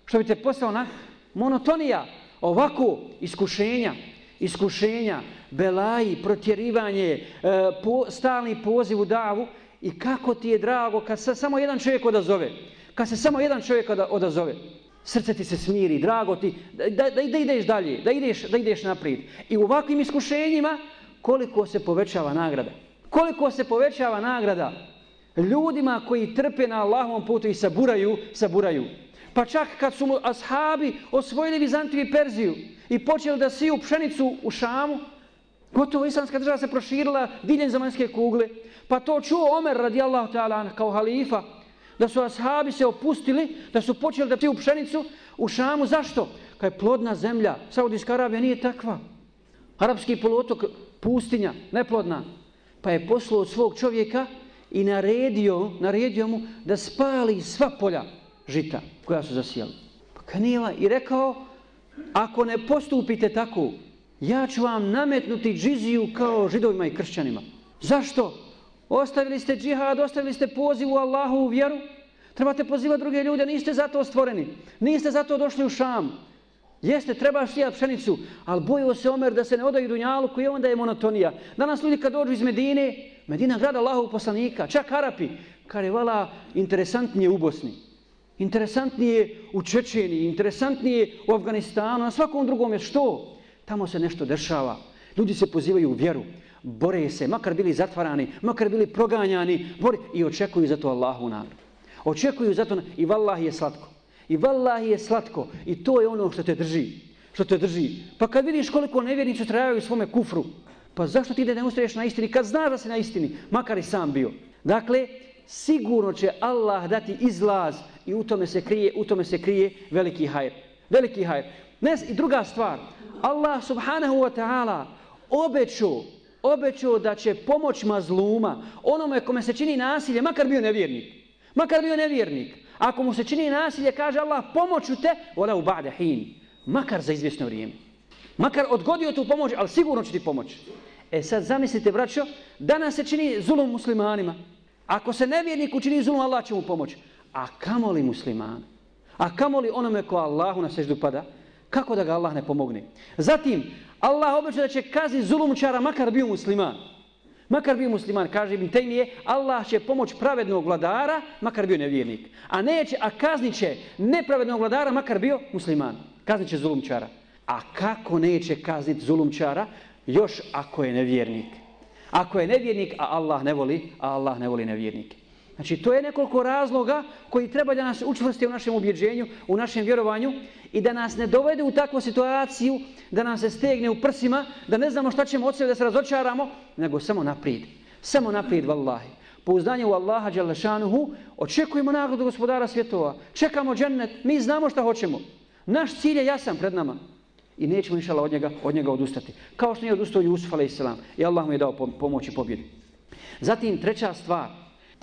što bi te postalo na monotonija, ovako iskušenja, iskušenja, belaji, protjerivanje, e, po, stalni poziv u davu. I kako ti je drago kad se samo jedan čovjek odazove, kad se samo jedan čovjek odazove, srce ti se smiri, drago ti, da, da, da ideš dalje, da ideš, da ideš naprijed. I u ovakvim iskušenjima koliko se povećava nagrada. Koliko se povećava nagrada? Ljudima koji trpe na Allahovom putu i saburaju, saburaju. Pa čak kad su mu ashabi osvojili Vizantiju i Perziju i počeli da siju pšenicu u Šamu, gotovo islamska država se proširila diljen zemaljske kugle. Pa to čuo Omer radijallahu ta'ala kao halifa, da su ashabi se opustili, da su počeli da siju pšenicu u Šamu. Zašto? Kaj je plodna zemlja. Saudijska Arabija nije takva. Arabski poluotok, pustinja, neplodna. Pa je poslao od svog čovjeka i naredio, naredio mu da spali sva polja žita koja su zasijali. Pa kanila i rekao, ako ne postupite tako, ja ću vam nametnuti džiziju kao židovima i kršćanima. Zašto? Ostavili ste džihad, ostavili ste poziv u Allahu u vjeru. Trebate pozivati druge ljude, niste zato stvoreni. Niste zato došli u šam. Jeste, treba sijat pšenicu, ali bojio se Omer da se ne odaju dunjalu koji onda je monotonija. Danas ljudi kad dođu iz Medine, Medina grada Allahov poslanika, čak Arapi, kar je vala interesantnije u Bosni, interesantnije u Čečeni, interesantnije u Afganistanu, na svakom drugom je što? Tamo se nešto dešava. Ljudi se pozivaju u vjeru, bore se, makar bili zatvarani, makar bili proganjani, bore i očekuju za to Allahu nagradu. Očekuju za to i vallahi je slatko. I vallahi je slatko i to je ono što te drži. Što te drži. Pa kad vidiš koliko nevjernici trajaju u svome kufru, Pa zašto ti da ne ustaješ na istini kad znaš da si na istini, makar i sam bio? Dakle, sigurno će Allah dati izlaz i u tome se krije, u tome se krije veliki hajr. Veliki hajr. Ne, I druga stvar, Allah subhanahu wa ta'ala obećao, obećao da će pomoć mazluma onome kome se čini nasilje, makar bio nevjernik. Makar bio nevjernik. Ako mu se čini nasilje, kaže Allah, pomoću te, vola u ba'de hin. Makar za izvjesno vrijeme. Makar odgodio tu pomoć, ali sigurno će ti pomoći. E sad zamislite, braćo, danas se čini zulum muslimanima. Ako se nevjernik učini zulum, Allah će mu pomoći. A kamo li musliman? A kamo li onome ko Allahu na seždu pada? Kako da ga Allah ne pomogne? Zatim, Allah obeća da će kazni zulumčara makar bio musliman. Makar bio musliman, kaže Ibn Taymiye, Allah će pomoć pravednog vladara, makar bio nevjernik. A neće, a kaznit će nepravednog vladara, makar bio musliman. Kaznit će zulumčara. A kako neće kazniti zulumčara? Još ako je nevjernik. Ako je nevjernik, a Allah ne voli, a Allah ne voli nevjernike. Znači, to je nekoliko razloga koji treba da nas učvrsti u našem objeđenju, u našem vjerovanju i da nas ne dovede u takvu situaciju, da nam se stegne u prsima, da ne znamo šta ćemo od sebe da se razočaramo, nego samo naprijed. Samo naprijed, vallahi. Po uzdanju Allaha, Đalešanuhu, očekujemo nagradu gospodara svjetova. Čekamo džennet, mi znamo šta hoćemo. Naš cilj je jasan pred nama. I nećemo inšala od njega, od njega odustati. Kao što nije odustao Jusuf, a.s. I Allah mu je dao pomoć i pobjedu. Zatim, treća stvar,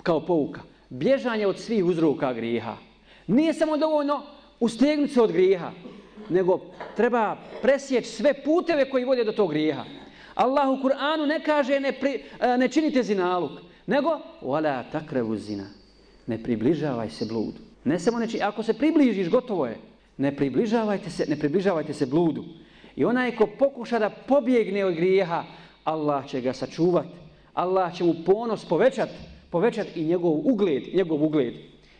kao pouka. Bježanje od svih uzroka grijeha. Nije samo dovoljno ustegnuti se od grijeha, nego treba presjeći sve puteve koji vode do tog grijeha. Allah u Kur'anu ne kaže ne, pri, eh, ne činite zinaluk, nego wala takrevu zina. Ne približavaj se bludu. Ne samo ne čini, ako se približiš, gotovo je. Ne približavajte se, ne približavajte se bludu. I onaj ko pokuša da pobjegne od grijeha, Allah će ga sačuvati. Allah će mu ponos povećati povećati i njegov ugled, njegov ugled.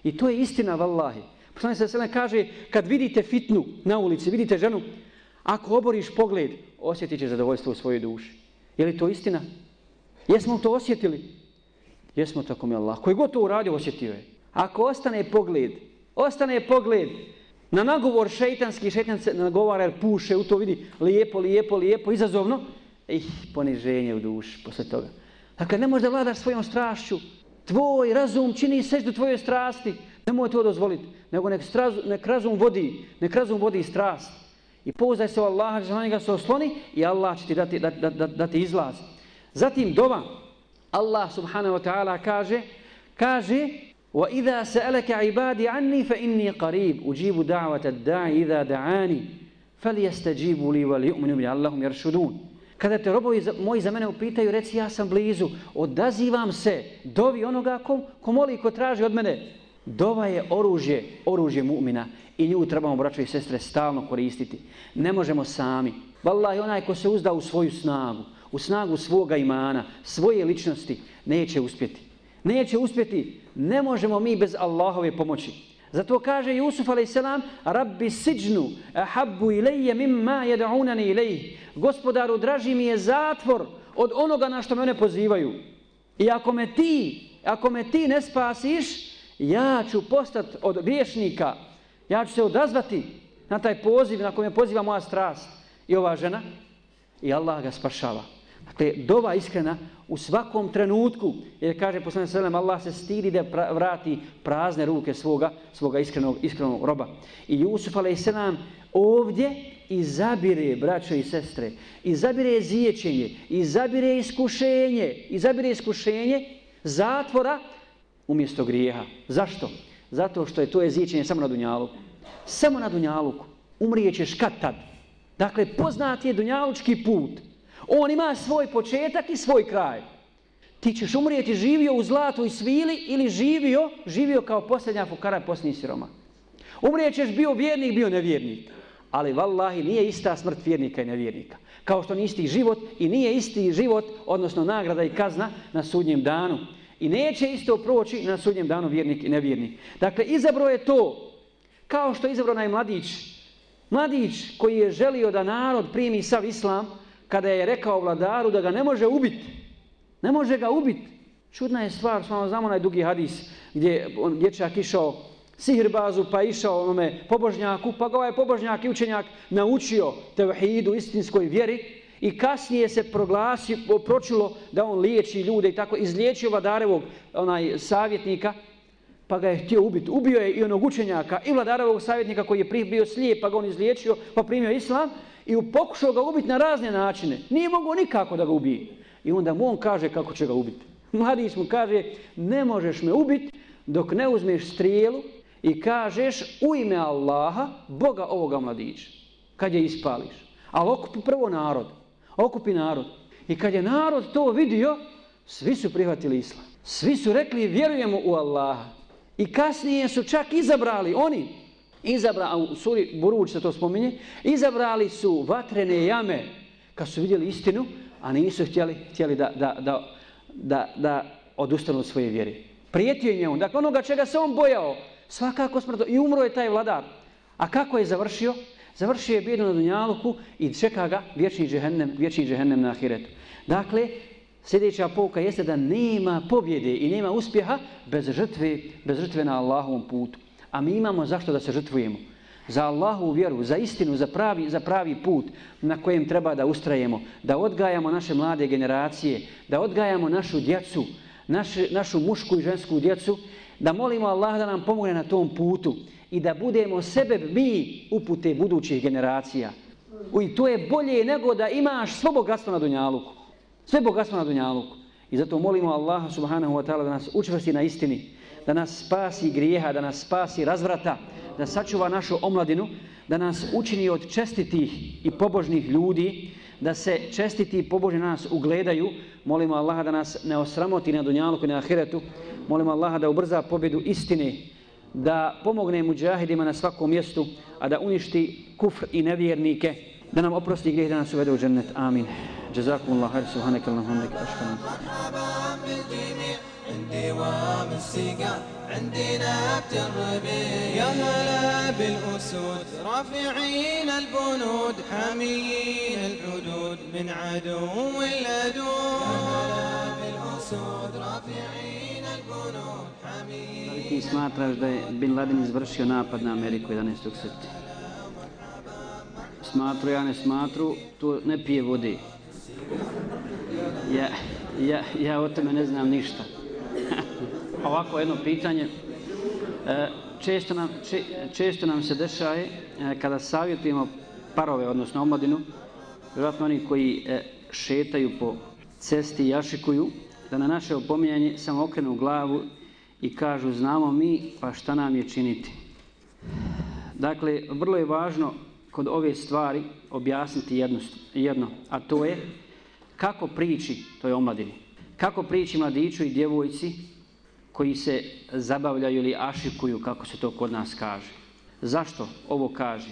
I to je istina, vallahi. Poslani se sve kaže, kad vidite fitnu na ulici, vidite ženu, ako oboriš pogled, osjetit će zadovoljstvo u svojoj duši. Je li to istina? Jesmo to osjetili? Jesmo tako mi Allah. Koji god to uradio, osjetio je. Ako ostane pogled, ostane pogled na nagovor šeitanski, šeitan se nagovara jer puše, u to vidi lijepo, lijepo, lijepo, izazovno, ih, poniženje u duši posle toga. Dakle, ne možeš da vladaš svojom strašću, tvoj razum čini seždu tvojoj strasti, nemoj to dozvoliti, nego nek, strazu, nek razum vodi, nek razum vodi strast. I pouzdaj se u Allaha, za njega se osloni i Allah će ti dati, dati, dati, dati izlaz. Zatim dova, Allah subhanahu wa ta'ala kaže, kaže, وَإِذَا سَأَلَكَ عِبَادِ عَنِّي فَإِنِّي قَرِيبٌ أُجِيبُ دَعْوَةَ الدَّاعِ إِذَا دَعَانِي فَلْيَسْتَجِيبُوا لِي وَلْيُؤْمِنُوا بِي اللَّهُمْ يَرْشُدُونَ Kada te robovi moji za mene upitaju, reci ja sam blizu, odazivam se, dovi onoga ko, ko moli, ko traži od mene. Dova je oružje, oružje mu'mina i nju trebamo, braćo i sestre, stalno koristiti. Ne možemo sami. Wallahi, onaj ko se uzda u svoju snagu, u snagu svoga imana, svoje ličnosti, neće uspjeti. Neće uspjeti. Ne možemo mi bez Allahove pomoći. Zato kaže Jusuf a.s. Rabbi siđnu ahabbu ilaije mimma jed'unani ilaih. Gospodaru, draži mi je zatvor od onoga na što me one pozivaju. I ako me ti, ako me ti ne spasiš, ja ću postati od vješnika, Ja ću se odazvati na taj poziv na kojem me poziva moja strast. I ova žena. I Allah ga spašava. Dakle, dova iskrena u svakom trenutku, jer kaže poslane sallam, Allah se stidi da pra, vrati prazne ruke svoga, svoga iskrenog, iskrenog roba. I Jusuf a.s. ovdje izabire, braćo i sestre, izabire ziječenje, izabire iskušenje, izabire iskušenje zatvora umjesto grijeha. Zašto? Zato što je to je ziječenje samo na Dunjaluku. Samo na Dunjaluku. Umrijećeš kad tad. Dakle, poznat je Dunjalučki put. On ima svoj početak i svoj kraj. Ti ćeš umrijeti živio u zlatu i svili ili živio, živio kao posljednja fukara i posljednji siroma. Umrijećeš bio vjernik, bio nevjernik. Ali vallahi nije ista smrt vjernika i nevjernika. Kao što nije isti život i nije isti život, odnosno nagrada i kazna na sudnjem danu. I neće isto proći na sudnjem danu vjernik i nevjernik. Dakle, izabro je to kao što je izabro najmladić. Mladić koji je želio da narod primi sav islam, kada je rekao vladaru da ga ne može ubiti. Ne može ga ubiti. Čudna je stvar, samo znamo onaj dugi hadis gdje on dječak išao sihirbazu pa išao onome pobožnjaku, pa ga ovaj pobožnjak i učenjak naučio tevhidu, istinskoj vjeri i kasnije se proglasi, pročilo da on liječi ljude i tako izliječio vladarevog onaj savjetnika pa ga je htio ubiti. Ubio je i onog učenjaka i vladarevog savjetnika koji je bio slijep pa ga on izliječio pa primio islam i pokušao ga ubiti na razne načine. Nije mogao nikako da ga ubije. I onda mu on kaže kako će ga ubiti. Mladić mu kaže, ne možeš me ubiti dok ne uzmeš strijelu i kažeš u ime Allaha, Boga ovoga mladića, kad je ispališ. Ali okupi prvo narod, okupi narod. I kad je narod to vidio, svi su prihvatili islam. Svi su rekli vjerujemo u Allaha. I kasnije su čak izabrali, oni, izabrali, u suri Buruć se to spominje, izabrali su vatrene jame kad su vidjeli istinu, a nisu htjeli, htjeli da, da, da, da, da odustanu od svoje vjere. Prijetio je njemu. Dakle, onoga čega se on bojao, svakako smrto. I umro je taj vladar. A kako je završio? Završio je bijedno na Dunjaluku i čeka ga vječni džehennem, vječni džehennem na Ahiretu. Dakle, sljedeća pouka jeste da nema pobjede i nema uspjeha bez žrtve, bez žrtve na Allahovom putu. A mi imamo zašto da se žrtvujemo? Za Allahu vjeru, za istinu, za pravi, za pravi put na kojem treba da ustrajemo, da odgajamo naše mlade generacije, da odgajamo našu djecu, naš, našu mušku i žensku djecu, da molimo Allah da nam pomogne na tom putu i da budemo sebe mi upute budućih generacija. I to je bolje nego da imaš svo bogatstvo na Dunjaluku. Sve bogatstvo na Dunjaluku. I zato molimo Allaha subhanahu wa ta'ala da nas učvrsti na istini, da nas spasi grijeha, da nas spasi razvrata, da sačuva našu omladinu, da nas učini od čestitih i pobožnih ljudi, da se čestiti i pobožni na nas ugledaju. Molimo Allaha da nas ne osramoti na dunjalku i na ahiretu. Molimo Allaha da ubrza pobjedu istine, da pomogne muđahidima na svakom mjestu, a da uništi kufr i nevjernike, da nam oprosti grijeh da nas uvede u džennet. Amin. Jazakumullahu khairan subhanakallahumma wa bihamdika ashhadu an la ilaha illa anta astaghfiruka wa atubu. عندي وام السقا عندي نبت الربيع يا هلا بالأسود رافعين البنود حاميين الحدود من عدو اللدود يا هلا بالأسود رافعين البنود حاميين Ti smatraš da je Bin Laden izvršio napad na Ameriku 11. srpnja? Smatru, ja ne smatru, to ne pije vode. Ja, ja, ja o tome ne znam ništa. Ovako jedno pitanje. E, često, nam, če, često nam se dešaje e, kada savjetujemo parove, odnosno omladinu, vjerojatno oni koji e, šetaju po cesti i jašikuju, da na naše opominjanje samo okrenu glavu i kažu znamo mi pa šta nam je činiti. Dakle, vrlo je važno kod ove stvari objasniti jedno, jedno a to je kako priči toj omladini. Kako prići mladiću i djevojci koji se zabavljaju ili ašikuju, kako se to kod nas kaže. Zašto ovo kaže?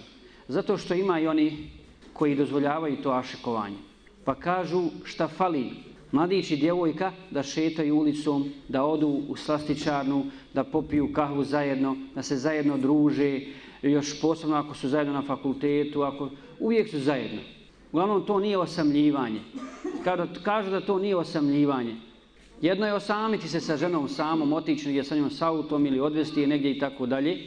Zato što ima i oni koji dozvoljavaju to ašikovanje. Pa kažu šta fali mladić i djevojka da šetaju ulicom, da odu u slastičarnu, da popiju kahvu zajedno, da se zajedno druže, još posebno ako su zajedno na fakultetu, ako uvijek su zajedno. Uglavnom to nije osamljivanje. Kada kažu da to nije osamljivanje, jedno je osamiti se sa ženom samom, otići negdje sa njom s autom ili odvesti je negdje i tako dalje,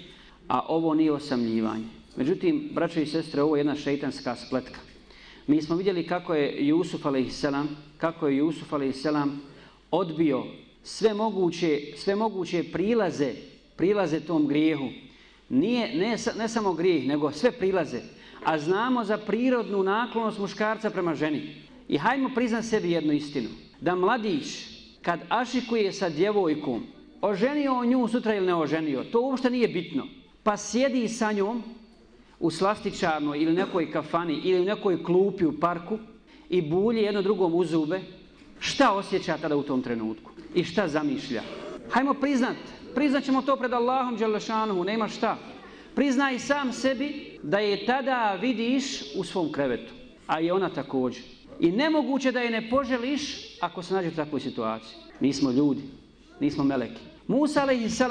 a ovo nije osamljivanje. Međutim, braćo i sestre, ovo je jedna šeitanska spletka. Mi smo vidjeli kako je Jusuf a.s. kako je Jusuf a.s. odbio sve moguće, sve moguće prilaze, prilaze tom grijehu. Nije, ne, ne samo grijeh, nego sve prilaze. A znamo za prirodnu naklonost muškarca prema ženi. I hajmo priznat sebi jednu istinu. Da mladić, kad ašikuje sa djevojkom, oženio on nju sutra ili ne oženio, to uopšte nije bitno. Pa sjedi sa njom u slastičarnoj ili nekoj kafani ili u nekoj klupi u parku i bulje jedno drugom u zube, šta osjeća tada u tom trenutku? I šta zamišlja? Hajmo priznat, priznat ćemo to pred Allahom Đalešanuhu, nema šta. Priznaj sam sebi da je tada vidiš u svom krevetu, a i ona također. I nemoguće da je ne poželiš ako se nađe u takvoj situaciji. Nismo ljudi, nismo meleki. Musa a.s.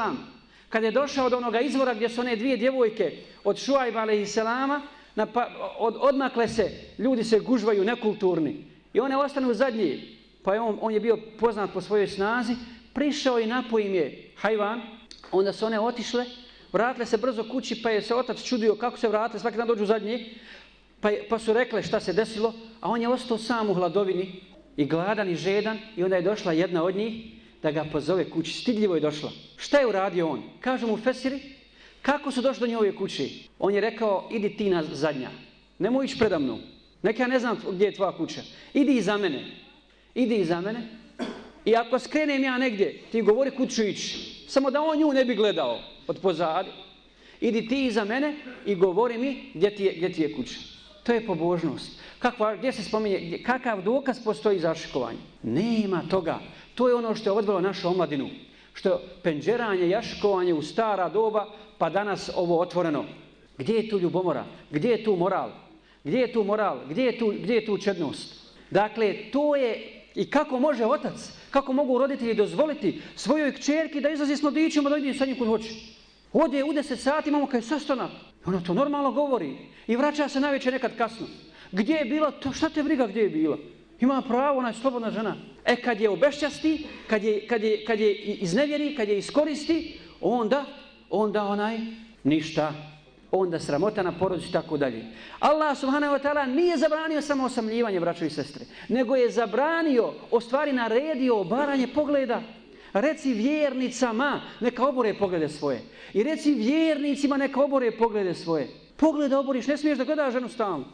kad je došao od onoga izvora gdje su one dvije djevojke od Šuajba a.s. Pa, od, odmakle se, ljudi se gužvaju nekulturni. I one ostanu zadnji. Pa je on, on je bio poznat po svojoj snazi. Prišao i napojim je hajvan. Onda su one otišle. Vratile se brzo kući pa je se otac čudio kako se vratile. Svaki dan dođu zadnji. Pa, pa su rekle šta se desilo. A on je ostao sam u hladovini. I gladan i žedan. I onda je došla jedna od njih da ga pozove kući. Stidljivo je došla. Šta je uradio on? Kažu mu Fesiri, kako su došli do njove kući? On je rekao, idi ti na zadnja. Nemoj ići predamno. Neka ja ne znam gdje je tvoja kuća. Idi iza mene. Idi iza mene. I ako skrenem ja negdje, ti govori kud ću ići. Samo da on nju ne bi gledao od pozadi. Idi ti iza mene i govori mi gdje ti je, gdje ti je kuća. To je pobožnost. Kakva, gdje se spominje, gdje, kakav dokaz postoji za šikovanje? Nema toga. To je ono što je odvelo našu omladinu. Što je penđeranje, jaškovanje u stara doba, pa danas ovo otvoreno. Gdje je tu ljubomora? Gdje je tu moral? Gdje je tu moral? Gdje je tu, gdje je tu čednost? Dakle, to je i kako može otac, kako mogu roditelji dozvoliti svojoj kćerki da izlazi s mladićima da ide sa njim kod hoće. Ode u 10 sati, mamo kaj sastanak. Ona to normalno govori. I vraća se najveće nekad kasno. Gdje je bila? To šta te briga gdje je bila? Ima pravo, ona je slobodna žena. E kad je obešćasti, kad je, kad je, kad je iznevjeri, kad je iskoristi, onda, onda onaj ništa. Onda sramota na porodicu i tako dalje. Allah subhanahu wa ta'ala nije zabranio samo osamljivanje, braćo i sestre. Nego je zabranio, o stvari naredio obaranje pogleda. Reci vjernicama, neka obore poglede svoje. I reci vjernicima, neka obore poglede svoje. Pogleda oboriš, ne smiješ da gledaš ženu stalno.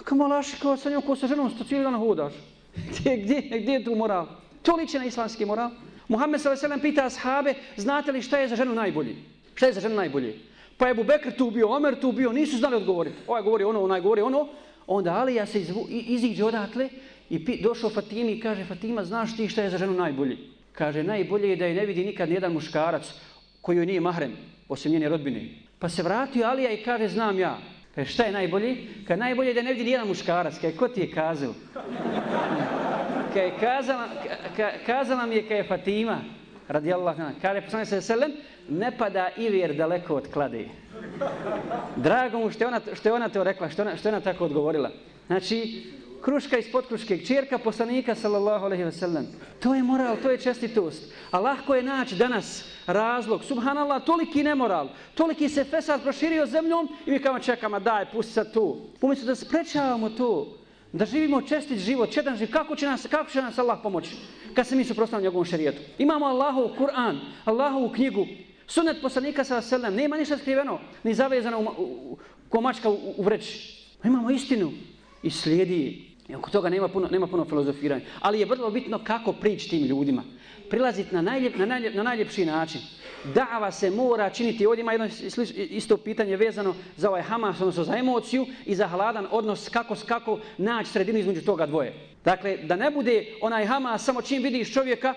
A kamo laši kao sa njom, ko sa ženom, sto cijeli dan hodaš. Gdje, gdje, gdje je tu moral? To liče na islamski moral. Muhammed s.a.v. pita ashabe, znate li šta je za ženu najbolji? Šta je za ženu najbolji? Pa je Bubekr tu bio, Omer tu bio, nisu znali odgovoriti. Ovaj govori ono, onaj govori ono. Onda Alija se izvu, iziđe odatle i pi, došao Fatimi i kaže, Fatima, znaš ti šta je za ženu najbolji? Kaže, najbolje je da je ne vidi nikad nijedan muškarac koji joj nije mahrem, osim njene rodbine. Pa se vratio Alija i kaže, znam ja. Kaže, šta je najbolji? Kaže, najbolje je da ne vidi nijedan muškarac. Kaže, ko ti je kazao? Kaže, kazala, ka, kazala mi je kaže Fatima, radi Allah, kaže, poslani se selem, ne pada i vjer daleko od klade. Drago mu što je ona, što je ona to rekla, što ona, što je ona tako odgovorila. Znači, kruška ispod kruške, čerka poslanika, sallallahu alaihi wa sallam. To je moral, to je čestitost. A lahko je naći danas razlog, subhanallah, toliki nemoral, toliki se fesad proširio zemljom i mi kao čekamo, daj, pusti sad tu. Umjesto da sprečavamo to, da živimo čestit život, četan život, kako će nas, kako će nas Allah pomoći kad se mi suprostavimo njegovom šarijetu. Imamo Allahov Kur'an, Allahovu knjigu, sunet poslanika sa selem, nema ništa skriveno, ni zavezano u, u, u, komačka u, u vreći. Imamo istinu i slijedi I oko toga nema puno, nema puno filozofiranja. Ali je vrlo bitno kako prići tim ljudima. Prilaziti na, najljep, na, najljep, na najljepši način. Dava se mora činiti. Ovdje ima jedno isto pitanje vezano za ovaj Hamas, odnosno za emociju i za hladan odnos kako, kako naći sredinu između toga dvoje. Dakle, da ne bude onaj Hamas samo čim vidiš čovjeka,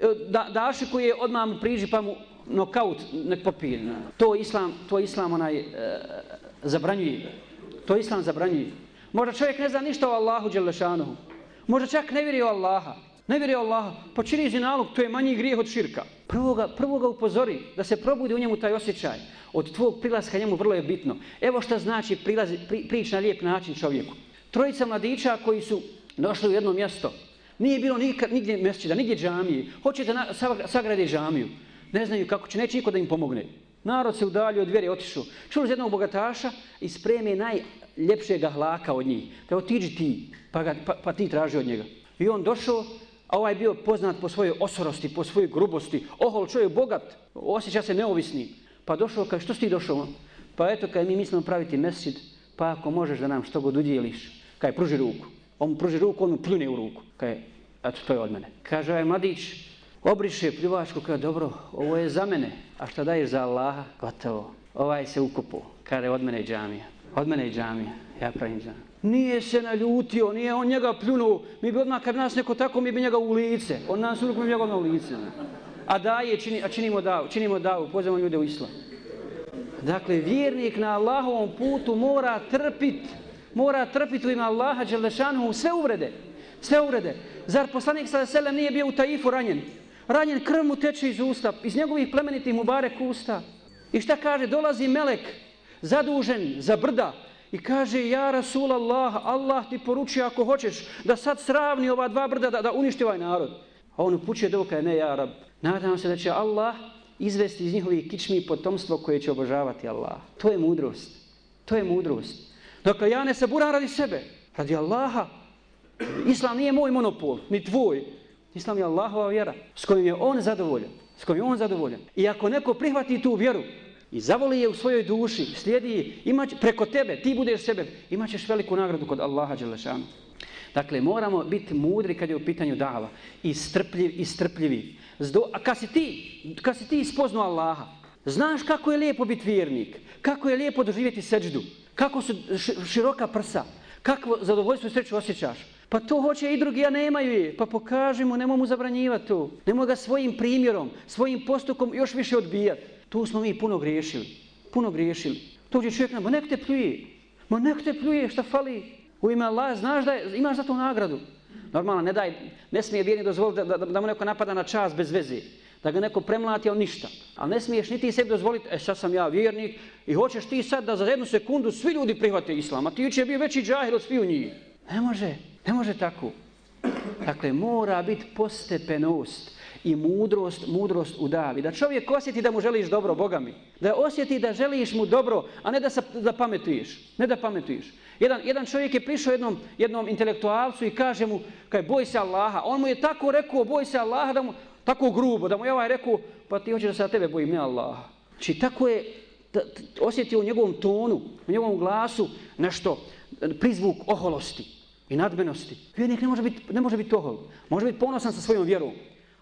e, da, da, koji je odmah mu priđi pa mu nokaut nek popije. To islam, to islam onaj e, zabranjuje. To islam zabranjuje. Možda čovjek ne zna ništa o Allahu Đelešanuhu. Možda čak ne vjeruje u Allaha. Ne vjeruje Allaha. počini zinalog, to je manji grijeh od širka. Prvo ga, prvo ga upozori da se probudi u njemu taj osjećaj. Od tvog prilaska njemu vrlo je bitno. Evo šta znači prilazi, pri, prič na lijep način čovjeku. Trojica mladića koji su došli u jedno mjesto. Nije bilo nikad, nigdje mjesečida, nigdje džamije. Hoće na, sagrade džamiju. Ne znaju kako će, neće niko da im pomogne. Narod se udalio od vjere, otišao. Čuli jednog bogataša i spreme najljepšeg hlaka od njih. Kao tiđi ti, pa, ga, pa, pa ti traži od njega. I on došao, a ovaj bio poznat po svojoj osorosti, po svojoj grubosti. Ohol, čovjek bogat, osjeća se neovisni. Pa došao, kaže, što si ti došao? Pa eto, kaj mi mislimo praviti mesjid, pa ako možeš da nam što god udjeliš, kaj pruži ruku. On mu pruži ruku, on mu pljune u ruku. Kaj, eto, to je od mene. Kaže, ovaj mladić, obriše pljuvačku, kaže, dobro, ovo je za mene, a šta daješ za Allaha? Gotovo. Ovaj se ukupo, kaže, od mene je džamija. Od mene je džamija, ja pravim džamiju. Nije se naljutio, nije on njega pljunuo. Mi bi odmah, kad nas neko tako, mi bi njega u lice. On nas uvijek bi njega u lice. A daje, čini, a činimo davu, činimo davu, pozivamo ljude u islam. Dakle, vjernik na Allahovom putu mora trpit, mora trpit u ime Allaha, Đelešanu, sve uvrede. Sve uvrede. Zar poslanik sada selem nije bio u Taifu ranjen? ranjen krv mu teče iz usta, iz njegovih plemenitih mu barek usta. I šta kaže? Dolazi melek, zadužen za brda, i kaže, ja Rasul Allah, Allah ti poruči ako hoćeš da sad sravni ova dva brda da, da uništi ovaj narod. A on upućuje do je ne, ja Rab. Nadam se da će Allah izvesti iz njihovih kičmi potomstvo koje će obožavati Allah. To je mudrost. To je mudrost. Dakle, ja ne saburam radi sebe. Radi Allaha. Islam nije moj monopol, ni tvoj. Islam je Allahova vjera s kojim je on zadovoljan. S kojim je on zadovoljan. I ako neko prihvati tu vjeru i zavoli je u svojoj duši, slijedi je, imaće, preko tebe, ti budeš sebe, imaćeš veliku nagradu kod Allaha Đelešanu. Dakle, moramo biti mudri kad je u pitanju dava. I strpljiv, i strpljivi. Zdo, a kad si ti, kad si ti spoznao Allaha, Znaš kako je lijepo biti vjernik, kako je lijepo doživjeti seđdu, kako su široka prsa, kako zadovoljstvo i sreću osjećaš. Pa to hoće i drugi, a nemaju je. Pa pokaži mu, nemoj mu zabranjivati to. Nemoj ga svojim primjerom, svojim postupkom još više odbijati. Tu smo mi puno griješili. Puno griješili. To će čovjek nam, nek te pljuje. Ma nek te pljuje, šta fali? U ime Allah, znaš da je, imaš za to nagradu. Normalno, ne daj, ne smije vjerni dozvoliti da, da, da mu neko napada na čas bez veze. Da ga neko premlati, on ništa. Ali ne smiješ ni ti sebi dozvoliti, e sad sam ja vjernik i hoćeš ti sad da za jednu sekundu svi ljudi prihvate islam, a ti će bio veći džahil od svih njih. Ne može, ne može tako. Dakle, mora biti postepenost i mudrost, mudrost u davi. Da čovjek osjeti da mu želiš dobro, Boga mi. Da osjeti da želiš mu dobro, a ne da, sa, da pametuješ. Ne da pametuješ. Jedan, jedan čovjek je prišao jednom, jednom intelektualcu i kaže mu, kaj boj se Allaha. On mu je tako rekao, boj se Allaha, da mu, tako grubo, da mu je ovaj rekao, pa ti hoćeš da se na tebe bojim, ne Allaha. Či znači, tako je osjetio u njegovom tonu, u njegovom glasu nešto, prizvuk oholosti i nadmenosti. Vjernik ne može biti, ne može biti ohol. Može biti ponosan sa svojom vjerom.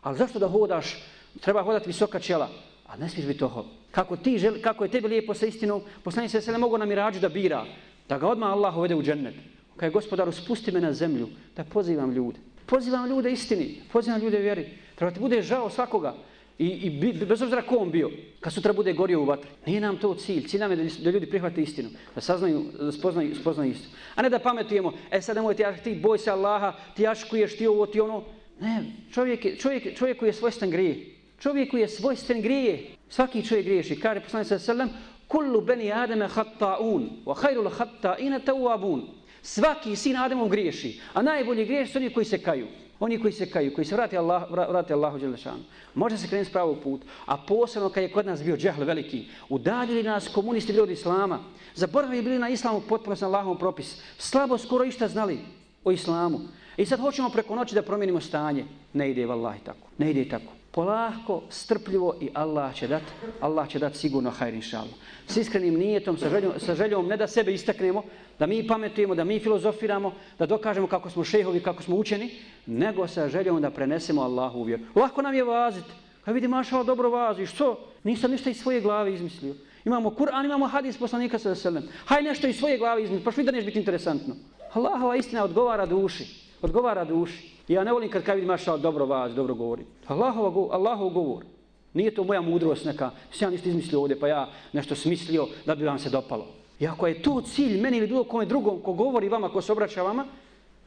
Ali zašto da hodaš, treba hodati visoka čela, a ne smiješ biti ohol. Kako, ti želi, kako je tebi lijepo sa istinom, poslanik se se ne mogu na mirađu da bira, da ga odmah Allah uvede u džennet. Kaj gospodaru, spusti me na zemlju, da pozivam ljude. Pozivam ljude istini, pozivam ljude vjeri. Treba ti bude žao svakoga. I, i bez obzira ko on bio, kad sutra bude gorio u vatri. Nije nam to cilj. Cilj nam je da, da ljudi prihvate istinu. Da saznaju, da spoznaju, spoznaju istinu. A ne da pametujemo, e sad nemoj ti, ti boj se Allaha, ti jaškuješ, ti ovo, ti ono. Ne, čovjek, je, čovjek, čovjeku je svojstven grije. Čovjeku je svojstven grije. Svaki čovjek griješi. Kare poslani sa sallam, kullu beni adama hatta'un, wa hayrul hatta'ina tawabun. Svaki sin Adamov griješi, a najbolji griješ su oni koji se kaju. Oni koji se kaju, koji se vrati, Allah, vrati Allahu Đelešanu. Može se krenuti s pravog put. A posebno kad je kod nas bio džehl veliki, udaljili nas komunisti bili od Islama, zaboravili bili na Islamu potpuno sa Allahom propis. Slabo skoro išta znali o Islamu. I sad hoćemo preko noći da promijenimo stanje. Ne ide vallahi tako. Ne ide tako. Polahko, strpljivo i Allah će dat. Allah će dat sigurno hajr inšallah. S iskrenim nijetom, sa željom, sa željom ne da sebe istaknemo, da mi pametujemo, da mi filozofiramo, da dokažemo kako smo šehovi, kako smo učeni, nego sa željom da prenesemo Allahu u vjeru. Lako nam je vazit. Kad vidi mašala dobro vazi, što? Nisam ništa iz svoje glave izmislio. Imamo Kur'an, imamo hadis poslanika sa sellem. Haj nešto iz svoje glave izmislio, pa što da neš biti interesantno. Allahova istina odgovara duši. Odgovara duši. Ja ne volim kad kaj vidim, mašala dobro vas, dobro govori. Allahova, Allahov govor. Nije to moja mudrost neka, se ja ništa izmislio ovdje, pa ja nešto smislio da bi vam se dopalo. I ako je to cilj meni ili bilo kome drugom ko govori vama, ko se obraća vama,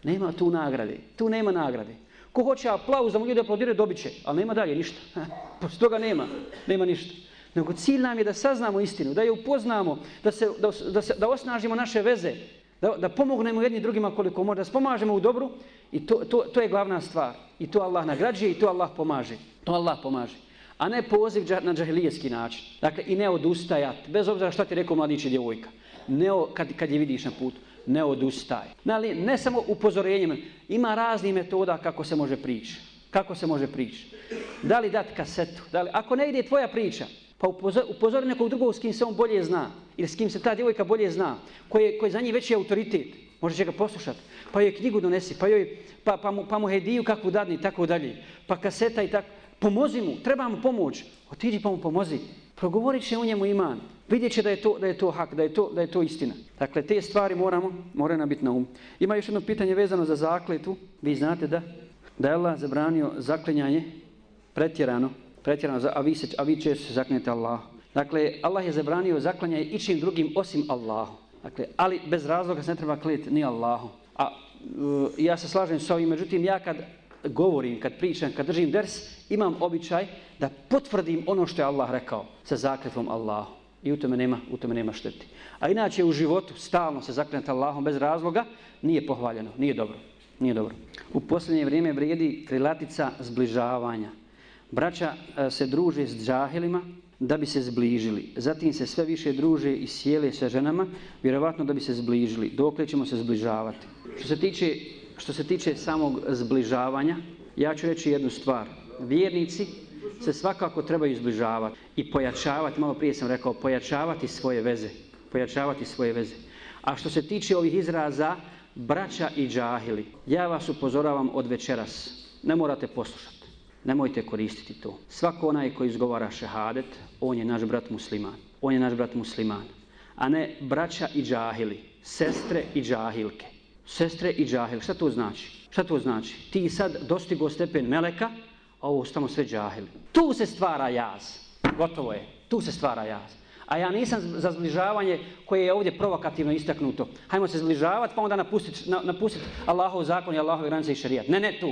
nema tu nagrade. Tu nema nagrade. Ko hoće aplauz da mu ljudi aplaudiraju, dobit će. Ali nema dalje ništa. Poslije toga nema. Nema ništa. Nego cilj nam je da saznamo istinu, da je upoznamo, da, se, da, da, se, da osnažimo naše veze, da, da pomognemo jedni drugima koliko može, da spomažemo u dobru i to, to, to je glavna stvar. I to Allah nagrađuje i to Allah pomaže. To Allah pomaže a ne poziv na džahilijetski način. Dakle, i ne odustajat, bez obzira šta ti rekao mladić i djevojka. Ne, kad, kad je vidiš na putu, ne odustaj. Ali ne samo upozorenjem, ima razni metoda kako se može prići. Kako se može prići. Da li dati kasetu? Da li, ako ne ide tvoja priča, pa upozori, upozori nekog drugog s kim se on bolje zna, ili s kim se ta djevojka bolje zna, koji je, koji je za njih veći autoritet, može će ga poslušati, pa joj knjigu donesi, pa, joj, pa, pa, mu, pa mu hediju kakvu dadni, tako dalje, pa kaseta i tako. Pomozi mu, treba mu pomoć. Otiđi pa mu pomozi. Progovorit će u njemu iman. Vidjet će da je to, da je to hak, da je to, da je to istina. Dakle, te stvari moramo, mora nam biti na um. Ima još jedno pitanje vezano za zakletu. Vi znate da, da je Allah zabranio zaklinjanje pretjerano, pretjerano, a vi, se, a vi često se zaklinjate Allah. Dakle, Allah je zabranio zaklanjanje ičim drugim osim Allahu. Dakle, ali bez razloga se ne treba klijeti ni Allahu. A uh, ja se slažem s ovim, međutim, ja kad govorim, kad pričam, kad držim ders, imam običaj da potvrdim ono što je Allah rekao sa zakletvom Allahu. I u tome nema, u tome nema šteti. A inače u životu stalno se zaklinjati Allahom bez razloga nije pohvaljeno, nije dobro. Nije dobro. U posljednje vrijeme vrijedi krilatica zbližavanja. Braća e, se druže s džahilima da bi se zbližili. Zatim se sve više druže i sjele sa ženama, vjerovatno da bi se zbližili. Dokle ćemo se zbližavati? Što se tiče što se tiče samog zbližavanja, ja ću reći jednu stvar. Vjernici se svakako trebaju zbližavati i pojačavati, malo prije sam rekao, pojačavati svoje veze. Pojačavati svoje veze. A što se tiče ovih izraza, braća i džahili, ja vas upozoravam od večeras. Ne morate poslušati. Nemojte koristiti to. Svako onaj koji izgovara šehadet, on je naš brat musliman. On je naš brat musliman. A ne braća i džahili, sestre i džahilke. Sestre i džahil, šta to znači? Šta to znači? Ti sad dostigo stepen meleka, a ovo stamo sve džahili. Tu se stvara jaz. Gotovo je. Tu se stvara jaz. A ja nisam za zbližavanje koje je ovdje provokativno istaknuto. Hajmo se zbližavati pa onda napustiti napustit Allahov zakon i Allahove granice i šarijat. Ne, ne tu.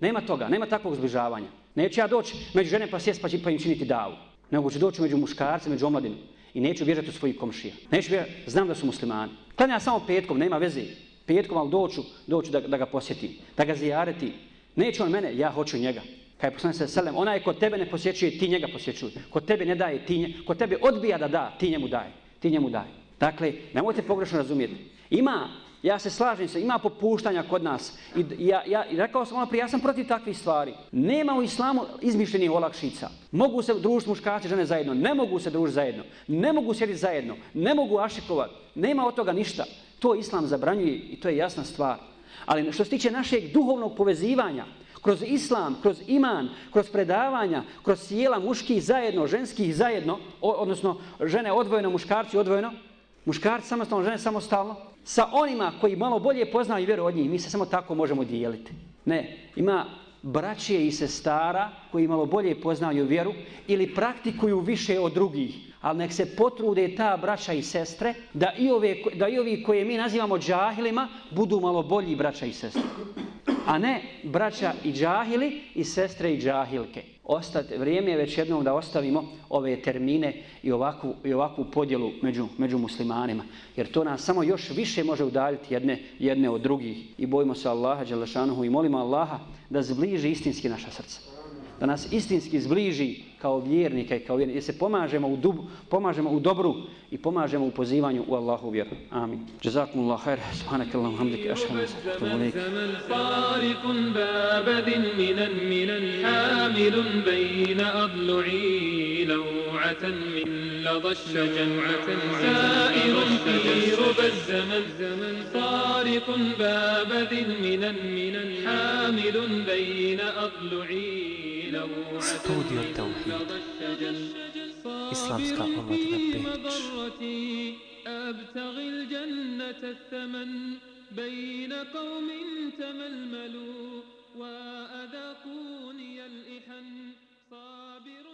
Nema toga, nema takvog zbližavanja. Neću ja doći među žene pa sjest pa, pa im činiti davu. Nego ću doći među muškarce, među omladinu. I neću bježati u svojih komšija. Neću bježati, znam da su muslimani. Klanja samo petkom, nema veze. Petkom, ali doću, doću da, da ga posjetim, da ga zijareti. Neće on mene, ja hoću njega. Kaj poslani se selem, je kod tebe ne posjećuje, ti njega posjećuje. Kod tebe ne daje, ti nje, kod tebe odbija da da, ti njemu daje. Ti njemu daje. Dakle, nemojte pogrešno razumjeti. Ima, ja se slažem se, ima popuštanja kod nas. I ja, ja rekao sam ono prije, ja sam protiv takvih stvari. Nema u islamu izmišljenih olakšica. Mogu se družiti muškarci i žene zajedno, ne mogu se družiti zajedno. Ne mogu sjediti zajedno, ne mogu ašikovati. Nema od toga ništa. To islam zabranjuje i to je jasna stvar. Ali što se tiče našeg duhovnog povezivanja, kroz islam, kroz iman, kroz predavanja, kroz sjela muških zajedno, ženskih zajedno, odnosno žene odvojeno, muškarci odvojeno, muškarci samostalno, žene samostalno, sa onima koji malo bolje poznaju vjeru od njih, mi se samo tako možemo dijeliti. Ne, ima braće i sestara koji malo bolje poznaju vjeru ili praktikuju više od drugih. Ali nek se potrude ta braća i sestre da i, ove, da i ovi koje mi nazivamo džahilima budu malo bolji braća i sestre a ne braća i džahili i sestre i džahilke. Ostat, vrijeme je već jednom da ostavimo ove termine i ovakvu, i ovakvu podjelu među, među muslimanima. Jer to nas samo još više može udaljiti jedne, jedne od drugih. I bojimo se Allaha Đelešanuhu i molimo Allaha da zbliži istinski naša srca da nas istinski zbliži kao vjernike i kao vjernike. Jer se pomažemo u, dub, pomažemo u dobru i pomažemo u pozivanju u Allahu vjeru. Amin. Jazakum Allah khair. Subhanak Allah hamdik. Ašhanu طارق بابد منا منا حامل بين أضلعي لوعة من لظى الشجرة سائر في ربى الزمن زمن طارق بابد منا منا حامل بين أضلعي Studio Tauhid. Islamska omladina Beč أبتغي الجنة الثمن بين قوم تململوا وأذاقوني الإحن صابر